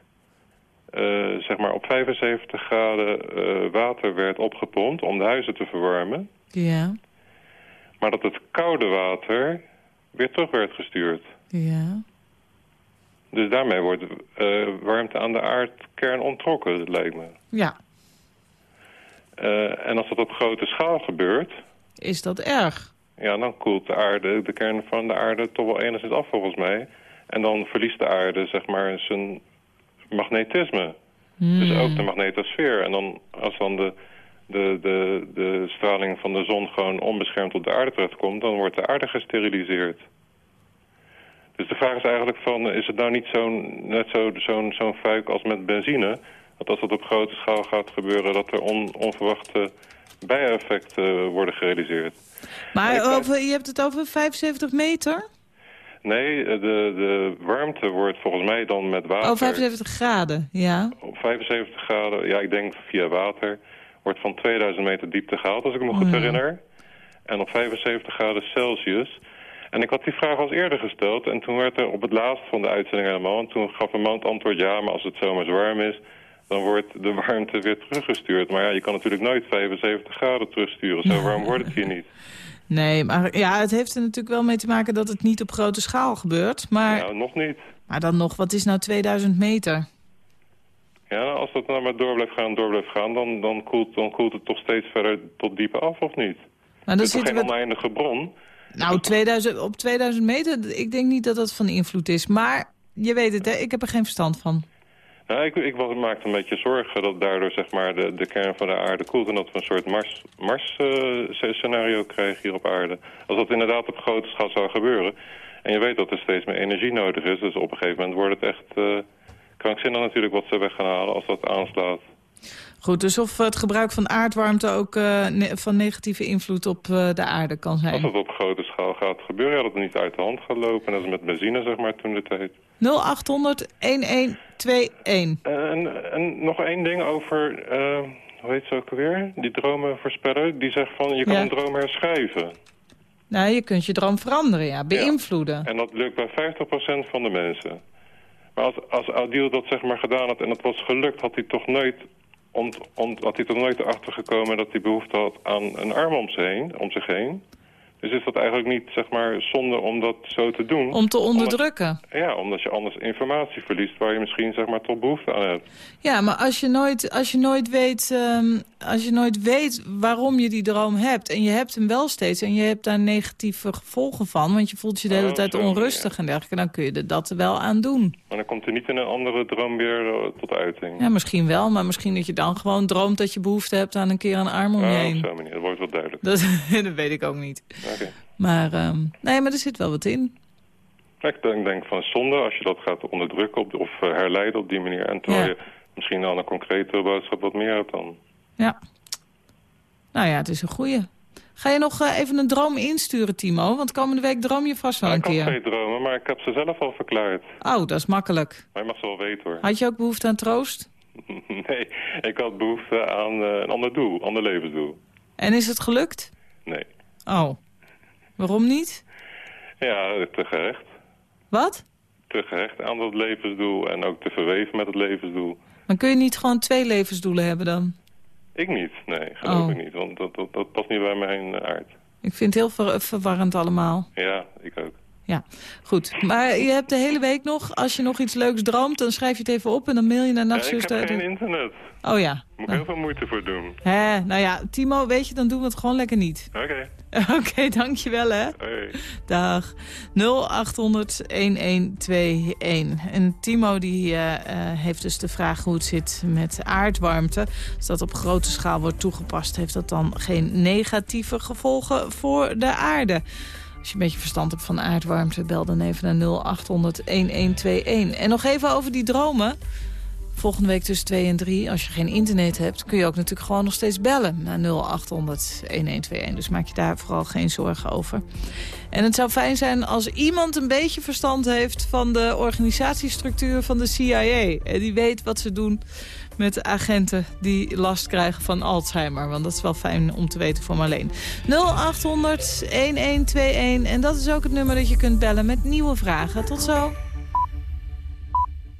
eh, zeg maar op 75 graden eh, water werd opgepompt om de huizen te verwarmen. Ja. Maar dat het koude water weer terug werd gestuurd. Ja. Dus daarmee wordt eh, warmte aan de aardkern onttrokken, dat lijkt me. Ja. Eh, en als dat op grote schaal gebeurt, Is dat erg? Ja, dan koelt de aarde, de kern van de aarde toch wel enigszins af volgens mij. En dan verliest de aarde, zeg maar, zijn magnetisme. Dus Hmm. ook de magnetosfeer. En dan, als dan de, de, de, de straling van de zon gewoon onbeschermd op de aarde terechtkomt, dan wordt de aarde gesteriliseerd. Dus de vraag is eigenlijk van, is het nou niet zo'n net zo, zo'n zo'n fuik als met benzine? Dat als het op grote schaal gaat gebeuren, dat er on, onverwachte bijeffecten worden gerealiseerd. Maar over, je hebt het over 75 meter? Nee, de, de warmte wordt volgens mij dan met water... Oh, 75 graden, ja. Op 75 graden, ja, ik denk via water, wordt van 2000 meter diepte gehaald, als ik me goed Oh, ja. herinner. En op 75 graden Celsius. En ik had die vraag al eerder gesteld. En toen werd er op het laatst van de uitzending helemaal... en toen gaf een man het antwoord... ja, maar als het zomers warm is... dan wordt de warmte weer teruggestuurd. Maar ja, je kan natuurlijk nooit 75 graden terugsturen. Zo warm wordt het hier niet. Nee, maar ja, het heeft er natuurlijk wel mee te maken dat het niet op grote schaal gebeurt. Maar, Nou, nog niet. maar dan nog, wat is nou 2000 meter? Ja, als dat nou maar door blijft gaan, door blijft gaan... dan, dan, koelt, dan koelt het toch steeds verder tot diepe af, of niet? Maar dan het is toch geen we... oneindige bron? Nou, 2000, op 2000 meter, ik denk niet dat dat van invloed is. Maar je weet het, hè? ik heb er geen verstand van. Nou, ik, ik maakte een beetje zorgen dat daardoor zeg maar, de, de kern van de aarde koelt... en dat we een soort Mars-scenario krijgen hier op aarde. Als dat inderdaad op grote schaal zou gebeuren... en je weet dat er steeds meer energie nodig is... dus op een gegeven moment wordt het echt eh krankzinnig natuurlijk wat ze weg gaan halen als dat aanslaat. Goed, dus of het gebruik van aardwarmte ook eh, ne- van negatieve invloed op eh, de aarde kan Als zijn. dat op grote schaal gaat gebeuren, ja, dat het niet uit de hand gaat lopen... en dat is met benzine zeg maar toen de tijd. 1. En, en nog één ding over, eh, hoe heet ze ook alweer? Die dromenvoorspeller, die zegt van je kan Ja. een droom herschrijven. Nou, je kunt je droom veranderen, ja. Beïnvloeden. En dat lukt bij 50% van de mensen. Maar als, als Adil dat zeg maar gedaan had en het was gelukt, had hij toch nooit, had hij toch nooit erachter gekomen dat hij behoefte had aan een arm om, heen, om zich heen. Dus is dat eigenlijk niet zeg maar zonde om dat zo te doen? Om te Omdat- onderdrukken. ja, omdat je anders informatie verliest waar je misschien zeg maar toch behoefte aan hebt. Ja, maar als je nooit, als je nooit, weet, ehm, als je nooit weet waarom je die droom hebt... en je hebt hem wel steeds en je hebt daar negatieve gevolgen van... want je voelt je de hele Oh, tijd zo, onrustig en dergelijke... dan kun je er dat wel aan doen. Maar dan komt er niet in een andere droom weer eh, tot uiting. Ja, misschien wel, maar misschien dat je dan gewoon droomt... dat je behoefte hebt aan een keer een arm om je Oh, heen. manier, dat wordt wel duidelijk. Dat, dat weet ik ook niet. Maar, ehm, nee, maar er zit wel wat in. Ik denk, denk van zonde als je dat gaat onderdrukken op, of eh, herleiden op die manier. En terwijl Ja. je misschien dan een concrete boodschap wat meer hebt dan. Ja. Nou ja, het is een goeie. Ga je nog eh, even een droom insturen, Timo? Want komende week droom je vast wel Ja, een ik had keer. twee dromen, maar ik heb ze zelf al verklaard. Oh, dat is makkelijk. Maar je mag ze wel weten hoor. Had je ook behoefte aan troost? nee, ik had behoefte aan eh, een ander doel, ander levensdoel. En is het gelukt? Nee. Oh. Waarom niet? Ja, te gehecht. Wat? Te gehecht aan dat levensdoel en ook te verweven met het levensdoel. Dan kun je niet gewoon twee levensdoelen hebben dan? Ik niet, nee, geloof Oh. ik niet. Want dat, dat, dat past niet bij mijn aard. Ik vind het heel ver- verwarrend allemaal. Ja, ik ook. Ja, goed. Maar je hebt de hele week nog, als je nog iets leuks droomt... dan schrijf je het even op en dan mail je naar Ja, ik Nachtzuster. heb geen internet. Oh ja. Moet ik Nou. heel veel moeite voor doen. Hè, nou ja, Timo, weet je, dan doen we het gewoon lekker niet. Oké. Oké, dankjewel hè. Hey. Dag. 0800-1121. En Timo die, eh, eh, heeft dus de vraag hoe het zit met aardwarmte. Als dat op grote schaal wordt toegepast... heeft dat dan geen negatieve gevolgen voor de aarde? Als je een beetje verstand hebt van aardwarmte... bel dan even naar 0800-1121. En nog even over die dromen. Volgende week tussen 2 en 3, als je geen internet hebt... kun je ook natuurlijk gewoon nog steeds bellen naar 0800-1121. Dus maak je daar vooral geen zorgen over. En het zou fijn zijn als iemand een beetje verstand heeft... van de organisatiestructuur van de CIA. En die weet wat ze doen met agenten die last krijgen van Alzheimer. Want dat is wel fijn om te weten voor Marleen. 0800-1121. En dat is ook het nummer dat je kunt bellen met nieuwe vragen. Tot zo.